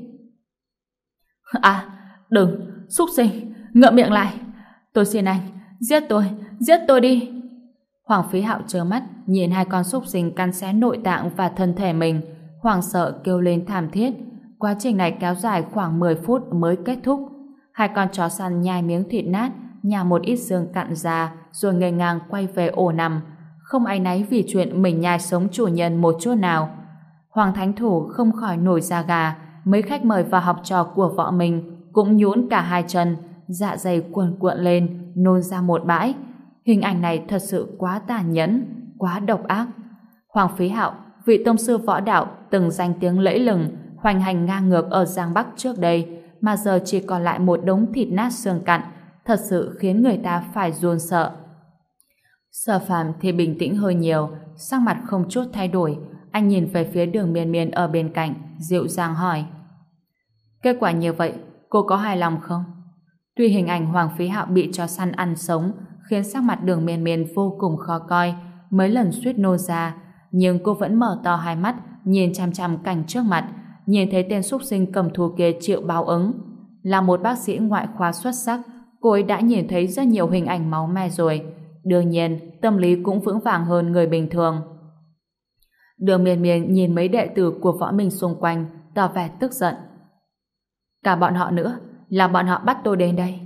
À, đừng, xúc sinh, ngậm miệng lại. Tôi xin anh, giết tôi, giết tôi đi. Hoàng Phí Hạo trơ mắt nhìn hai con xúc sinh cắn xé nội tạng và thân thể mình, hoàng sợ kêu lên thảm thiết. Quá trình này kéo dài khoảng 10 phút mới kết thúc. Hai con chó săn nhai miếng thịt nát, nhà một ít xương cặn ra, rồi ngây ngang quay về ổ nằm. Không ai náy vì chuyện mình nhai sống chủ nhân một chút nào. Hoàng Thánh Thủ không khỏi nổi da gà, mấy khách mời và học trò của vợ mình cũng nhũn cả hai chân, dạ dày cuộn cuộn lên, nôn ra một bãi. Hình ảnh này thật sự quá tàn nhẫn, quá độc ác. Hoàng Phí Hạo, vị tông sư võ đạo từng danh tiếng lẫy lừng, hoành hành ngang ngược ở Giang Bắc trước đây, mà giờ chỉ còn lại một đống thịt nát xương cặn, thật sự khiến người ta phải run sợ. Sở phàm thì bình tĩnh hơi nhiều, sắc mặt không chút thay đổi, anh nhìn về phía đường miên miên ở bên cạnh, dịu dàng hỏi. Kết quả như vậy, cô có hài lòng không? Tuy hình ảnh Hoàng Phí Hạo bị cho săn ăn sống khiến sắc mặt đường miên miên vô cùng khó coi, mấy lần suýt nô ra, nhưng cô vẫn mở to hai mắt, nhìn chăm chăm cảnh trước mặt, nhìn thấy tên súc sinh cầm thù kia chịu báo ứng. Là một bác sĩ ngoại khoa xuất sắc, cô ấy đã nhìn thấy rất nhiều hình ảnh máu me rồi. Đương nhiên, tâm lý cũng vững vàng hơn người bình thường. Đường miền miền nhìn mấy đệ tử của võ minh xung quanh, tỏ vẻ tức giận. Cả bọn họ nữa, là bọn họ bắt tôi đến đây.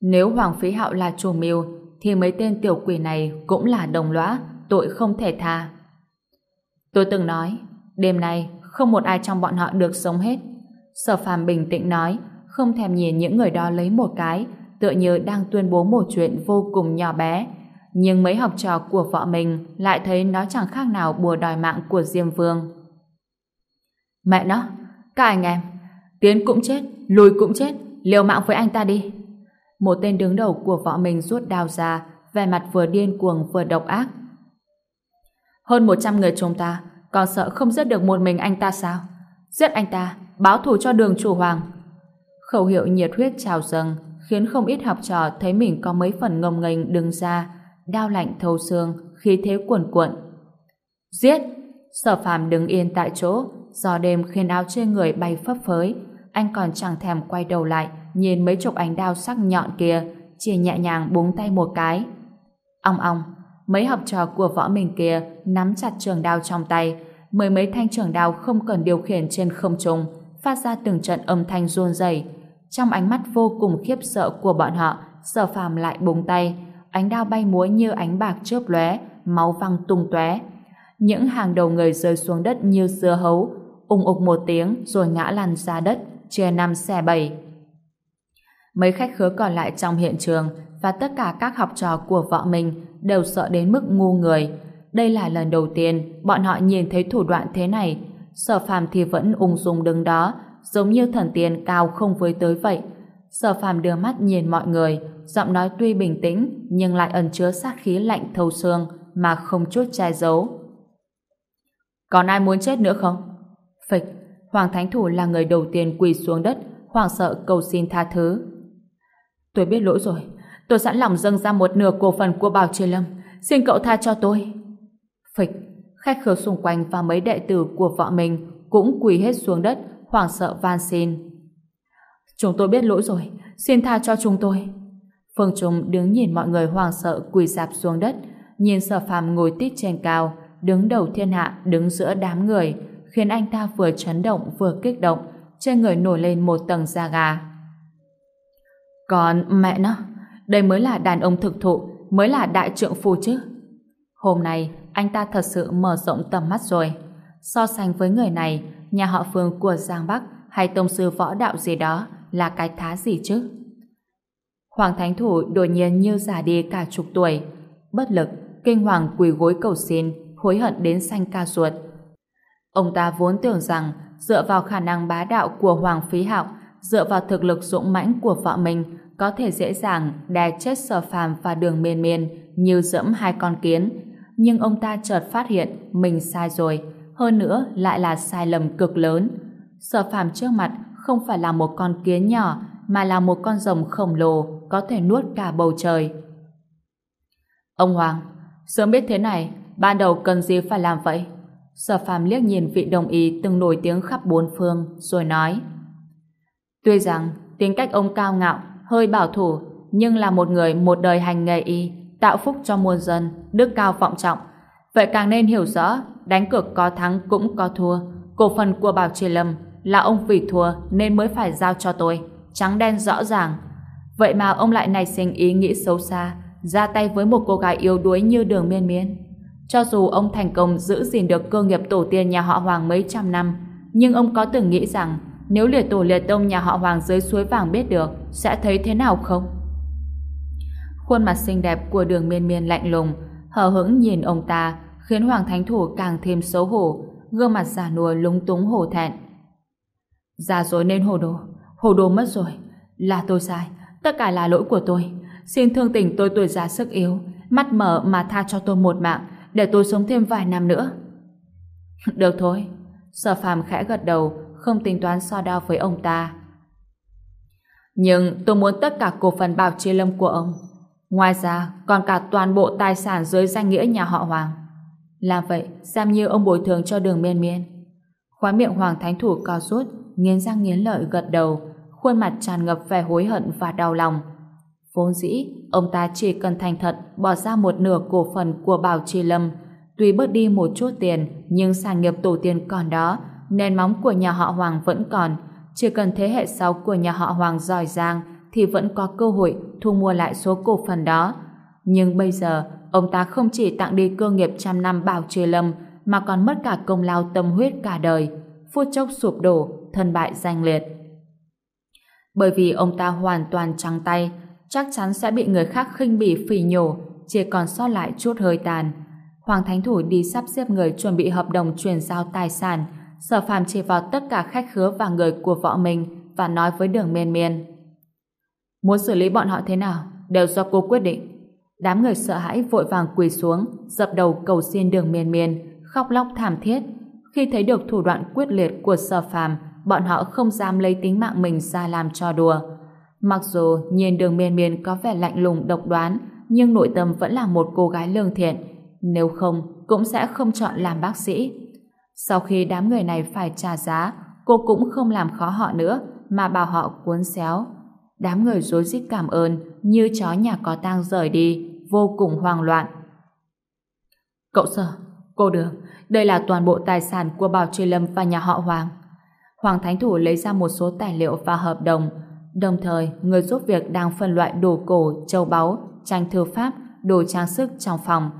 Nếu Hoàng Phí Hạo là chủ mưu, thì mấy tên tiểu quỷ này cũng là đồng lõa, tội không thể tha. Tôi từng nói, đêm nay không một ai trong bọn họ được sống hết. Sở phàm bình tĩnh nói, không thèm nhìn những người đó lấy một cái, tựa như đang tuyên bố một chuyện vô cùng nhỏ bé. Nhưng mấy học trò của vợ mình lại thấy nó chẳng khác nào bùa đòi mạng của Diêm Vương. Mẹ nó, các anh em, tiến cũng chết, lùi cũng chết, liều mạng với anh ta đi. Một tên đứng đầu của vợ mình rút đao ra, vẻ mặt vừa điên cuồng vừa độc ác. Hơn 100 người chúng ta, còn sợ không giết được một mình anh ta sao? Giết anh ta, báo thù cho đường chủ hoàng. Khẩu hiệu nhiệt huyết trào dâng, khiến không ít học trò thấy mình có mấy phần ngông nghênh đứng ra, đao lạnh thấu xương, khí thế cuồn cuộn. Giết! Sở phàm đứng yên tại chỗ, gió đêm khiến áo trên người bay phấp phới. Anh còn chẳng thèm quay đầu lại, nhìn mấy chục ánh đao sắc nhọn kia, chỉ nhẹ nhàng búng tay một cái. Ong ong, mấy học trò của võ mình kia nắm chặt trường đao trong tay, mười mấy thanh trường đao không cần điều khiển trên không trung, phát ra từng trận âm thanh run rẩy. Trong ánh mắt vô cùng khiếp sợ của bọn họ, Sở Phàm lại búng tay, ánh đao bay múa như ánh bạc chớp lóe, máu văng tung tóe. Những hàng đầu người rơi xuống đất như dưa hấu, ung ục một tiếng rồi ngã lăn ra đất, chia năm xẻ bảy. Mấy khách khứa còn lại trong hiện trường và tất cả các học trò của vợ mình đều sợ đến mức ngu người. Đây là lần đầu tiên bọn họ nhìn thấy thủ đoạn thế này. Sở phàm thì vẫn ung dung đứng đó, giống như thần tiên cao không với tới vậy. Sở phàm đưa mắt nhìn mọi người, giọng nói tuy bình tĩnh nhưng lại ẩn chứa sát khí lạnh thấu xương mà không chút che giấu. Còn ai muốn chết nữa không? Phịch, Hoàng Thánh Thủ là người đầu tiên quỳ xuống đất, hoàng sợ cầu xin tha thứ. Tôi biết lỗi rồi, tôi sẵn lòng dâng ra một nửa cổ phần của Bảo Trì Lâm, xin cậu tha cho tôi. Phịch, khách khứa xung quanh và mấy đệ tử của vợ mình cũng quỳ hết xuống đất, hoảng sợ van xin. Chúng tôi biết lỗi rồi, xin tha cho chúng tôi. Phương Trung đứng nhìn mọi người hoàng sợ quỳ dạp xuống đất, nhìn sở phàm ngồi tít trên cao, đứng đầu thiên hạ, đứng giữa đám người, khiến anh ta vừa chấn động vừa kích động, trên người nổi lên một tầng da gà. Còn mẹ nó, đây mới là đàn ông thực thụ, mới là đại trượng phu chứ. Hôm nay, anh ta thật sự mở rộng tầm mắt rồi. So sánh với người này, nhà họ Phương của Giang Bắc hay tông sư võ đạo gì đó là cái thá gì chứ? Hoàng Thánh Thủ đột nhiên như già đi cả chục tuổi. Bất lực, kinh hoàng quỳ gối cầu xin, hối hận đến xanh ca ruột. Ông ta vốn tưởng rằng dựa vào khả năng bá đạo của Hoàng Phí Hạo, dựa vào thực lực dũng mãnh của vợ mình, có thể dễ dàng đè chết sở phàm và đường miên miên như dẫm hai con kiến. Nhưng ông ta chợt phát hiện mình sai rồi, hơn nữa lại là sai lầm cực lớn. Sở phàm trước mặt không phải là một con kiến nhỏ, mà là một con rồng khổng lồ có thể nuốt cả bầu trời. Ông Hoàng, sớm biết thế này, ban đầu cần gì phải làm vậy? Sở phàm liếc nhìn vị đồng ý từng nổi tiếng khắp bốn phương, rồi nói Tuy rằng tính cách ông cao ngạo, hơi bảo thủ, nhưng là một người một đời hành nghề y, tạo phúc cho muôn dân, đức cao vọng trọng. Vậy càng nên hiểu rõ, đánh cược có thắng cũng có thua. Cổ phần của Bảo Trì Lâm là ông vì thua nên mới phải giao cho tôi. Trắng đen rõ ràng. Vậy mà ông lại nảy sinh ý nghĩ xấu xa, ra tay với một cô gái yếu đuối như đường miên miên. Cho dù ông thành công giữ gìn được cơ nghiệp tổ tiên nhà họ Hoàng mấy trăm năm, nhưng ông có từng nghĩ rằng nếu liệt tổ liệt tông nhà họ Hoàng dưới suối vàng biết được, sẽ thấy thế nào không? Khuôn mặt xinh đẹp của đường miên miên lạnh lùng, hờ hững nhìn ông ta, khiến Hoàng Thánh Thủ càng thêm xấu hổ, gương mặt giả nùa lúng túng hổ thẹn. Già rồi nên hồ đồ, hồ đồ mất rồi, là tôi sai, tất cả là lỗi của tôi. Xin thương tình tôi tuổi già sức yếu, mắt mở mà tha cho tôi một mạng, để tôi sống thêm vài năm nữa. [LAUGHS] Được thôi. Sở phàm khẽ gật đầu, không tính toán so đo với ông ta. Nhưng tôi muốn tất cả cổ phần bảo chia lâm của ông. Ngoài ra, còn cả toàn bộ tài sản dưới danh nghĩa nhà họ Hoàng. Làm vậy, xem như ông bồi thường cho đường miên miên. Khóa miệng Hoàng Thánh Thủ co rút, nghiến răng nghiến lợi gật đầu, khuôn mặt tràn ngập vẻ hối hận và đau lòng. Vốn dĩ, ông ta chỉ cần thành thật bỏ ra một nửa cổ phần của Bảo Trì Lâm. Tuy bớt đi một chút tiền, nhưng sản nghiệp tổ tiên còn đó, nền móng của nhà họ Hoàng vẫn còn. Chỉ cần thế hệ sau của nhà họ Hoàng giỏi giang thì vẫn có cơ hội thu mua lại số cổ phần đó. Nhưng bây giờ, ông ta không chỉ tặng đi cơ nghiệp trăm năm Bảo Trì Lâm, mà còn mất cả công lao tâm huyết cả đời. Phút chốc sụp đổ, thân bại danh liệt. Bởi vì ông ta hoàn toàn trắng tay, chắc chắn sẽ bị người khác khinh bỉ phỉ nhổ, chỉ còn sót lại chút hơi tàn. Hoàng Thánh Thủ đi sắp xếp người chuẩn bị hợp đồng chuyển giao tài sản, sở phàm chỉ vào tất cả khách khứa và người của võ mình và nói với đường miên miên. Muốn xử lý bọn họ thế nào, đều do cô quyết định. Đám người sợ hãi vội vàng quỳ xuống, dập đầu cầu xin đường miên miên, khóc lóc thảm thiết. Khi thấy được thủ đoạn quyết liệt của sở phàm, bọn họ không dám lấy tính mạng mình ra làm trò đùa. Mặc dù nhìn đường miên miên có vẻ lạnh lùng độc đoán, nhưng nội tâm vẫn là một cô gái lương thiện. Nếu không, cũng sẽ không chọn làm bác sĩ. Sau khi đám người này phải trả giá, cô cũng không làm khó họ nữa, mà bảo họ cuốn xéo. Đám người rối rít cảm ơn, như chó nhà có tang rời đi, vô cùng hoang loạn. Cậu sở, cô đường, đây là toàn bộ tài sản của Bảo Trì Lâm và nhà họ Hoàng. Hoàng Thánh Thủ lấy ra một số tài liệu và hợp đồng, Đồng thời, người giúp việc đang phân loại đồ cổ, châu báu, tranh thư pháp, đồ trang sức trong phòng.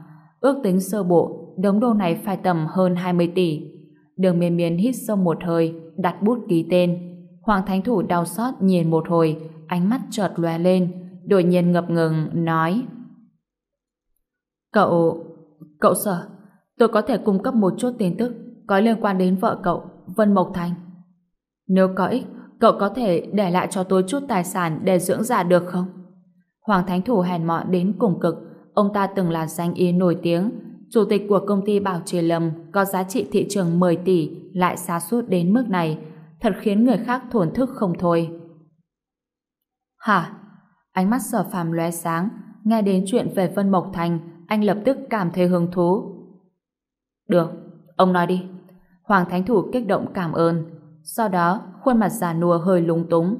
Ước tính sơ bộ, đống đồ này phải tầm hơn 20 tỷ. Đường miên miên hít sâu một hơi, đặt bút ký tên. Hoàng Thánh Thủ đau xót nhìn một hồi, ánh mắt chợt lóe lên, đột nhiên ngập ngừng, nói Cậu... cậu sở, tôi có thể cung cấp một chút tin tức có liên quan đến vợ cậu, Vân Mộc Thành. Nếu có ích, cậu có thể để lại cho tôi chút tài sản để dưỡng già được không? Hoàng Thánh Thủ hèn mọn đến cùng cực, ông ta từng là danh y nổi tiếng, chủ tịch của công ty Bảo Trì Lâm có giá trị thị trường 10 tỷ lại xa suốt đến mức này, thật khiến người khác thổn thức không thôi. Hả? Ánh mắt sở phàm lóe sáng, nghe đến chuyện về Vân Mộc Thành, anh lập tức cảm thấy hứng thú. Được, ông nói đi. Hoàng Thánh Thủ kích động cảm ơn. Sau đó, khuôn mặt già nua hơi lúng túng.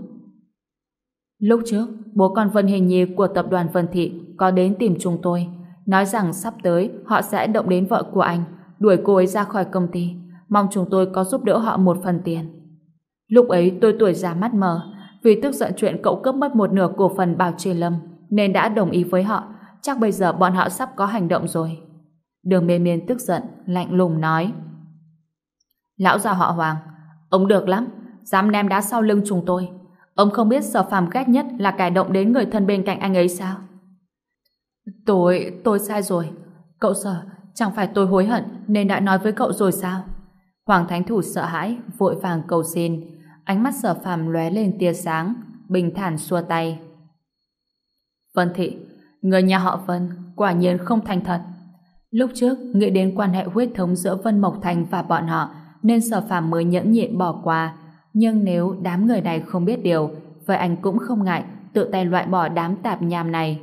Lúc trước, bố con Vân Hình Nhi của tập đoàn Vân Thị có đến tìm chúng tôi, nói rằng sắp tới họ sẽ động đến vợ của anh, đuổi cô ấy ra khỏi công ty, mong chúng tôi có giúp đỡ họ một phần tiền. Lúc ấy tôi tuổi già mắt mờ, vì tức giận chuyện cậu cướp mất một nửa cổ phần Bảo Trì Lâm, nên đã đồng ý với họ, chắc bây giờ bọn họ sắp có hành động rồi. Đường miên miên tức giận, lạnh lùng nói. Lão già họ Hoàng, ông được lắm, dám ném đá sau lưng chúng tôi. Ông không biết sở phàm ghét nhất là cải động đến người thân bên cạnh anh ấy sao? Tôi, tôi sai rồi. Cậu sở, chẳng phải tôi hối hận nên đã nói với cậu rồi sao? Hoàng Thánh Thủ sợ hãi, vội vàng cầu xin. Ánh mắt sở phàm lóe lên tia sáng, bình thản xua tay. Vân Thị, người nhà họ Vân quả nhiên không thành thật. Lúc trước, nghĩ đến quan hệ huyết thống giữa Vân Mộc Thành và bọn họ, nên sở phàm mới nhẫn nhịn bỏ qua. Nhưng nếu đám người này không biết điều, vậy anh cũng không ngại tự tay loại bỏ đám tạp nham này.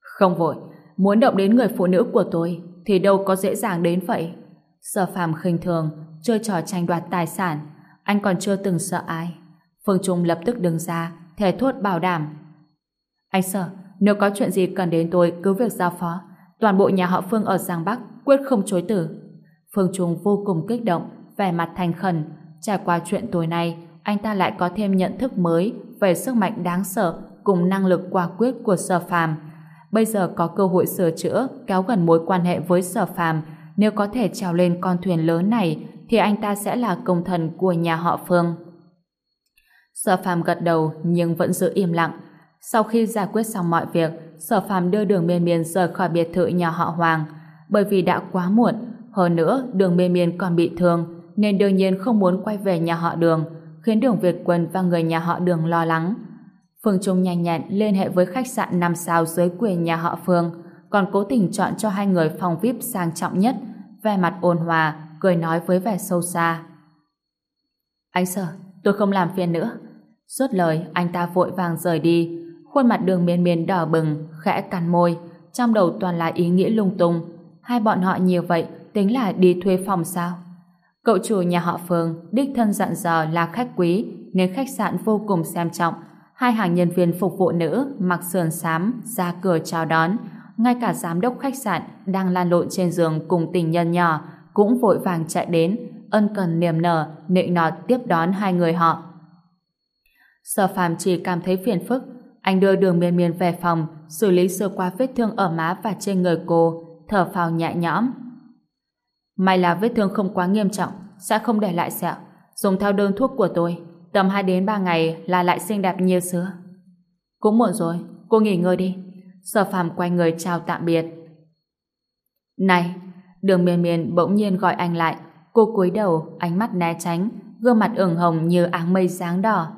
Không vội, muốn động đến người phụ nữ của tôi thì đâu có dễ dàng đến vậy. Sở phàm khinh thường, chơi trò tranh đoạt tài sản, anh còn chưa từng sợ ai. Phương Trung lập tức đứng ra, thề thốt bảo đảm. Anh sợ, nếu có chuyện gì cần đến tôi cứ việc giao phó. Toàn bộ nhà họ Phương ở Giang Bắc quyết không chối tử. Phương Trung vô cùng kích động, vẻ mặt thành khẩn. Trải qua chuyện tối nay, anh ta lại có thêm nhận thức mới về sức mạnh đáng sợ cùng năng lực quả quyết của sở phàm. Bây giờ có cơ hội sửa chữa, kéo gần mối quan hệ với sở phàm. Nếu có thể trèo lên con thuyền lớn này, thì anh ta sẽ là công thần của nhà họ Phương. Sở phàm gật đầu nhưng vẫn giữ im lặng. Sau khi giải quyết xong mọi việc, sở phàm đưa đường miên miên rời khỏi biệt thự nhà họ Hoàng. Bởi vì đã quá muộn, hơn nữa đường miên miên còn bị thương, nên đương nhiên không muốn quay về nhà họ đường, khiến đường Việt Quân và người nhà họ đường lo lắng. Phương Trung nhanh nhẹn liên hệ với khách sạn 5 sao dưới quyền nhà họ Phương, còn cố tình chọn cho hai người phòng VIP sang trọng nhất, vẻ mặt ôn hòa, cười nói với vẻ sâu xa. Anh sợ, tôi không làm phiền nữa. Suốt lời, anh ta vội vàng rời đi, khuôn mặt đường miên miên đỏ bừng, khẽ cắn môi, trong đầu toàn là ý nghĩa lung tung. Hai bọn họ nhiều vậy, tính là đi thuê phòng sao? Cậu chủ nhà họ Phương, đích thân dặn dò là khách quý, nên khách sạn vô cùng xem trọng. Hai hàng nhân viên phục vụ nữ mặc sườn xám ra cửa chào đón. Ngay cả giám đốc khách sạn đang lan lộn trên giường cùng tình nhân nhỏ cũng vội vàng chạy đến, ân cần niềm nở, nịnh nọt tiếp đón hai người họ. Sở phàm chỉ cảm thấy phiền phức, anh đưa đường miên miên về phòng, xử lý sơ qua vết thương ở má và trên người cô, thở phào nhẹ nhõm. May là vết thương không quá nghiêm trọng, sẽ không để lại sẹo. Dùng theo đơn thuốc của tôi, tầm 2 đến 3 ngày là lại xinh đẹp như xưa. Cũng muộn rồi, cô nghỉ ngơi đi. Sở phàm quay người chào tạm biệt. Này, đường miên miên bỗng nhiên gọi anh lại. Cô cúi đầu, ánh mắt né tránh, gương mặt ửng hồng như áng mây sáng đỏ.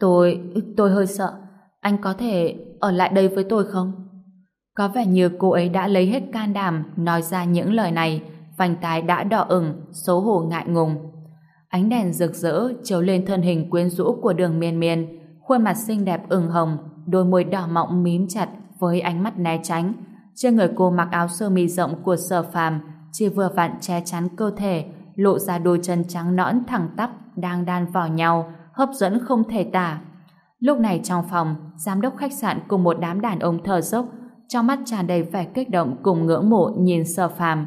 Tôi, tôi hơi sợ. Anh có thể ở lại đây với tôi không? Có vẻ như cô ấy đã lấy hết can đảm nói ra những lời này, vành tai đã đỏ ửng, xấu hổ ngại ngùng. Ánh đèn rực rỡ chiếu lên thân hình quyến rũ của đường miên miên, khuôn mặt xinh đẹp ửng hồng, đôi môi đỏ mọng mím chặt với ánh mắt né tránh. Trên người cô mặc áo sơ mi rộng của sở phàm, chỉ vừa vặn che chắn cơ thể, lộ ra đôi chân trắng nõn thẳng tắp đang đan vào nhau, hấp dẫn không thể tả. Lúc này trong phòng, giám đốc khách sạn cùng một đám đàn ông thờ dốc, trong mắt tràn đầy vẻ kích động cùng ngưỡng mộ nhìn sở phàm.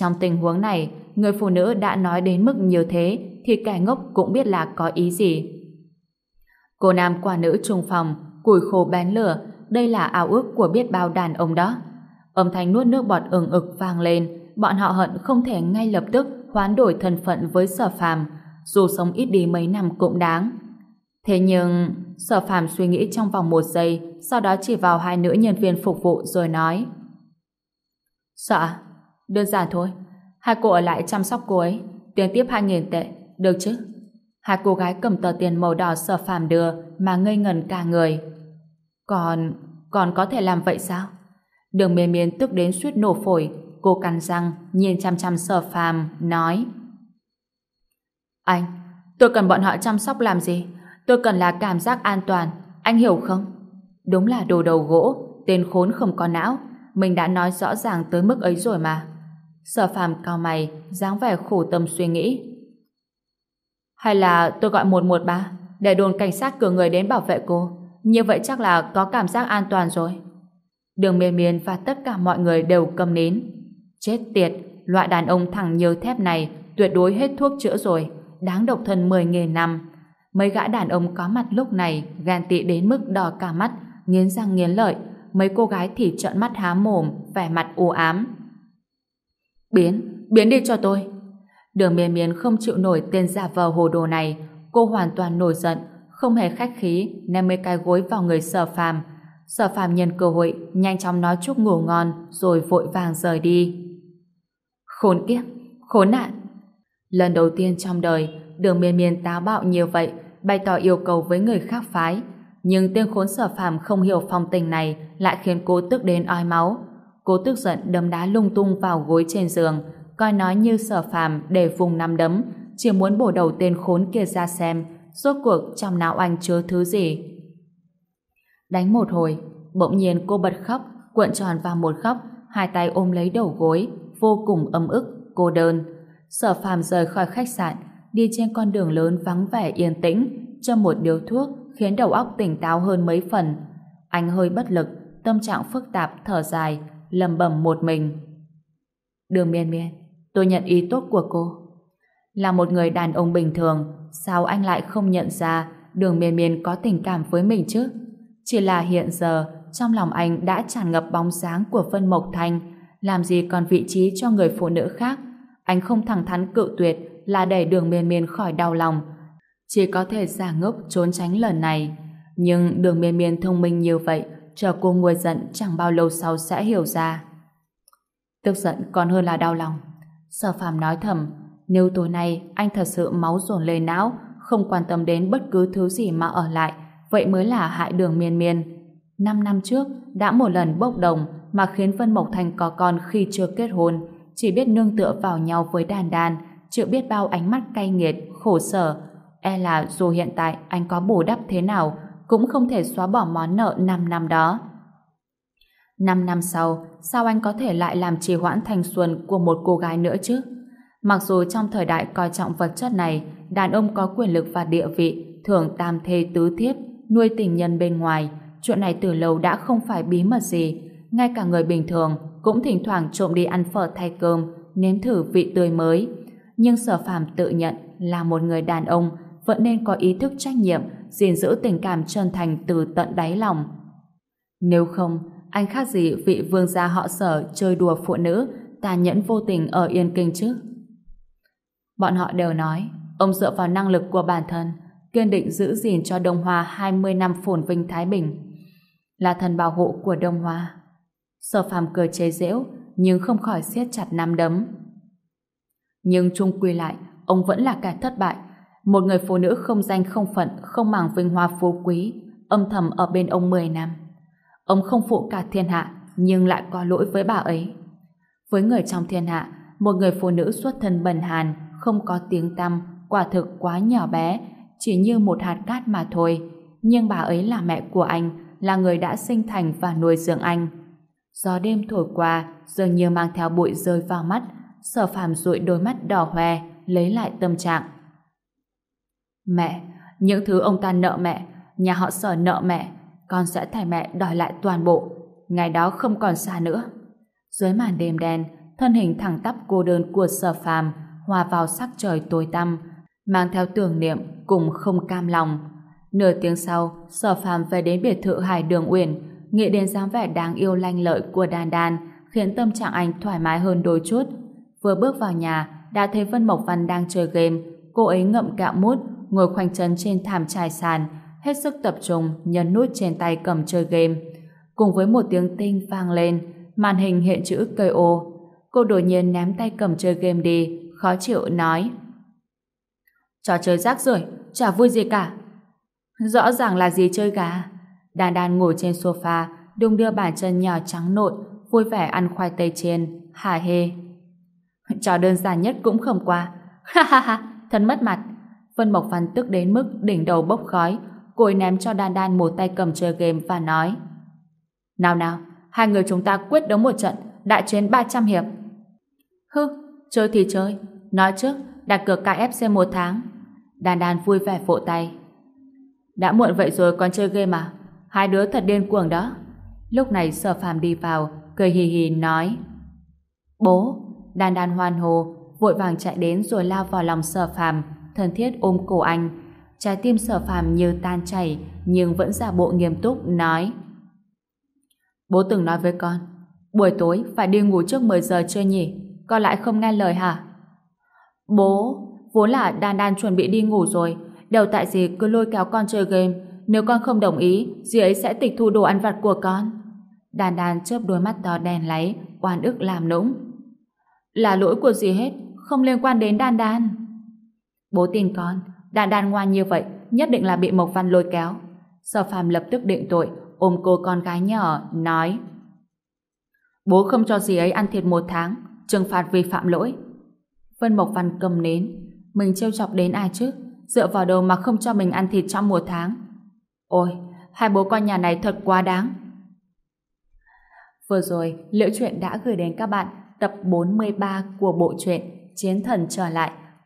Trong tình huống này, người phụ nữ đã nói đến mức như thế thì kẻ ngốc cũng biết là có ý gì. Cô nam quả nữ trung phòng, củi khô bén lửa, đây là ảo ước của biết bao đàn ông đó. Âm thanh nuốt nước bọt ừng ực vang lên, bọn họ hận không thể ngay lập tức hoán đổi thân phận với sở phàm, dù sống ít đi mấy năm cũng đáng. Thế nhưng, sở phàm suy nghĩ trong vòng một giây, sau đó chỉ vào hai nữ nhân viên phục vụ rồi nói. Sợ à? Đơn giản thôi. Hai cô ở lại chăm sóc cô ấy, tiền tiếp 2.000 tệ, được chứ? Hai cô gái cầm tờ tiền màu đỏ sở phàm đưa mà ngây ngần cả người. Còn, còn có thể làm vậy sao? Đường miên miên tức đến suýt nổ phổi, cô cắn răng, nhìn chăm chăm sở phàm, nói. Anh, tôi cần bọn họ chăm sóc làm gì? Tôi cần là cảm giác an toàn, anh hiểu không? Đúng là đồ đầu gỗ, tên khốn không có não. Mình đã nói rõ ràng tới mức ấy rồi mà. Sở phàm cao mày, dáng vẻ khổ tâm suy nghĩ. Hay là tôi gọi 113 để đồn cảnh sát cử người đến bảo vệ cô. Như vậy chắc là có cảm giác an toàn rồi. Đường miên miên và tất cả mọi người đều cầm nín. Chết tiệt, loại đàn ông thẳng như thép này tuyệt đối hết thuốc chữa rồi, đáng độc thân 10 nghề năm. Mấy gã đàn ông có mặt lúc này ghen tị đến mức đỏ cả mắt, nghiến răng nghiến lợi, mấy cô gái thì trợn mắt há mồm, vẻ mặt u ám. Biến, biến đi cho tôi. Đường miên miên không chịu nổi tên giả vờ hồ đồ này. Cô hoàn toàn nổi giận, không hề khách khí, ném mấy cái gối vào người sở phàm. Sở phàm nhân cơ hội nhanh chóng nói chúc ngủ ngon rồi vội vàng rời đi. Khốn kiếp, khốn nạn. Lần đầu tiên trong đời, đường miên miên táo bạo như vậy, bày tỏ yêu cầu với người khác phái. Nhưng tên khốn sở phàm không hiểu phong tình này lại khiến cô tức đến oi máu. Cô tức giận đấm đá lung tung vào gối trên giường, coi nói như sở phàm để vùng nắm đấm, chỉ muốn bổ đầu tên khốn kia ra xem, rốt cuộc trong não anh chứa thứ gì. Đánh một hồi, bỗng nhiên cô bật khóc, cuộn tròn vào một khóc, hai tay ôm lấy đầu gối, vô cùng ấm ức, cô đơn. Sở phàm rời khỏi khách sạn, đi trên con đường lớn vắng vẻ yên tĩnh, cho một điếu thuốc khiến đầu óc tỉnh táo hơn mấy phần. Anh hơi bất lực, tâm trạng phức tạp, thở dài, lầm bầm một mình. Đường miên miên, tôi nhận ý tốt của cô. Là một người đàn ông bình thường, sao anh lại không nhận ra đường miên miên có tình cảm với mình chứ? Chỉ là hiện giờ, trong lòng anh đã tràn ngập bóng dáng của Vân Mộc Thanh, làm gì còn vị trí cho người phụ nữ khác. Anh không thẳng thắn cự tuyệt là đẩy đường miên miên khỏi đau lòng. Chỉ có thể giả ngốc trốn tránh lần này. Nhưng đường miên miên thông minh như vậy, chờ cô nguôi giận chẳng bao lâu sau sẽ hiểu ra. Tức giận còn hơn là đau lòng. Sở phàm nói thầm, nếu tối nay anh thật sự máu dồn lên não, không quan tâm đến bất cứ thứ gì mà ở lại, vậy mới là hại đường miên miên. Năm năm trước, đã một lần bốc đồng mà khiến Vân Mộc Thành có con khi chưa kết hôn, chỉ biết nương tựa vào nhau với đàn đàn, chưa biết bao ánh mắt cay nghiệt, khổ sở. E là dù hiện tại anh có bù đắp thế nào, cũng không thể xóa bỏ món nợ 5 năm đó. 5 năm sau, sao anh có thể lại làm trì hoãn thanh xuân của một cô gái nữa chứ? Mặc dù trong thời đại coi trọng vật chất này, đàn ông có quyền lực và địa vị, thường tam thê tứ thiếp, nuôi tình nhân bên ngoài, chuyện này từ lâu đã không phải bí mật gì. Ngay cả người bình thường cũng thỉnh thoảng trộm đi ăn phở thay cơm, nếm thử vị tươi mới. Nhưng sở phàm tự nhận là một người đàn ông vẫn nên có ý thức trách nhiệm, gìn giữ tình cảm chân thành từ tận đáy lòng. Nếu không, anh khác gì vị vương gia họ sở chơi đùa phụ nữ, tàn nhẫn vô tình ở Yên Kinh chứ? Bọn họ đều nói, ông dựa vào năng lực của bản thân, kiên định giữ gìn cho Đông Hoa 20 năm phồn vinh Thái Bình. Là thần bảo hộ của Đông Hoa. Sở phàm cười chế giễu, nhưng không khỏi siết chặt nắm đấm. Nhưng chung quy lại, ông vẫn là kẻ thất bại. Một người phụ nữ không danh không phận, không màng vinh hoa phú quý, âm thầm ở bên ông 10 năm. Ông không phụ cả thiên hạ, nhưng lại có lỗi với bà ấy. Với người trong thiên hạ, một người phụ nữ xuất thân bần hàn, không có tiếng tăm, quả thực quá nhỏ bé, chỉ như một hạt cát mà thôi. Nhưng bà ấy là mẹ của anh, là người đã sinh thành và nuôi dưỡng anh. Gió đêm thổi qua, dường như mang theo bụi rơi vào mắt, sở phàm dụi đôi mắt đỏ hoe, lấy lại tâm trạng. Mẹ, những thứ ông ta nợ mẹ, nhà họ sở nợ mẹ, con sẽ thay mẹ đòi lại toàn bộ. Ngày đó không còn xa nữa. Dưới màn đêm đen, thân hình thẳng tắp cô đơn của sở phàm hòa vào sắc trời tối tăm, mang theo tưởng niệm cùng không cam lòng. Nửa tiếng sau, sở phàm về đến biệt thự Hải Đường Uyển, nghĩ đến dáng vẻ đáng yêu lanh lợi của đan đan khiến tâm trạng anh thoải mái hơn đôi chút. Vừa bước vào nhà, đã thấy Vân Mộc Văn đang chơi game, cô ấy ngậm cạo mút, ngồi khoanh chân trên thảm trải sàn, hết sức tập trung nhấn nút trên tay cầm chơi game. Cùng với một tiếng tinh vang lên, màn hình hiện chữ KO. Cô đột nhiên ném tay cầm chơi game đi, khó chịu nói. Trò chơi rác rưởi, chả vui gì cả. Rõ ràng là gì chơi gà. Đàn đàn ngồi trên sofa, đung đưa bàn chân nhỏ trắng nộn, vui vẻ ăn khoai tây chiên, hà hê. Trò đơn giản nhất cũng không qua. Ha ha ha, thân mất mặt. Vân Mộc Văn tức đến mức đỉnh đầu bốc khói, cô ấy ném cho đan đan một tay cầm chơi game và nói Nào nào, hai người chúng ta quyết đấu một trận, đại chiến 300 hiệp. Hứ, chơi thì chơi, nói trước, đặt cược KFC một tháng. Đan đan vui vẻ vỗ tay. Đã muộn vậy rồi còn chơi game à? Hai đứa thật điên cuồng đó. Lúc này sở phàm đi vào, cười hì hì nói Bố, đan đan hoan hồ, vội vàng chạy đến rồi lao vào lòng sở phàm, thân thiết ôm cổ anh. Trái tim sở phàm như tan chảy, nhưng vẫn giả bộ nghiêm túc, nói Bố từng nói với con, buổi tối phải đi ngủ trước 10 giờ chưa nhỉ? Con lại không nghe lời hả? Bố, vốn là đan đan chuẩn bị đi ngủ rồi, đều tại gì cứ lôi kéo con chơi game, nếu con không đồng ý, dì ấy sẽ tịch thu đồ ăn vặt của con. Đàn đàn chớp đôi mắt to đen láy, oan ức làm nũng. Là lỗi của dì hết, không liên quan đến đan đan. Bố tin con, đàn đan ngoan như vậy, nhất định là bị Mộc Văn lôi kéo. Sở phàm lập tức định tội, ôm cô con gái nhỏ, nói Bố không cho gì ấy ăn thịt một tháng, trừng phạt vì phạm lỗi. Vân Mộc Văn cầm nến, mình trêu chọc đến ai chứ? Dựa vào đâu mà không cho mình ăn thịt trong một tháng? Ôi, hai bố con nhà này thật quá đáng. Vừa rồi, Liễu Chuyện đã gửi đến các bạn tập 43 của bộ truyện Chiến Thần Trở Lại.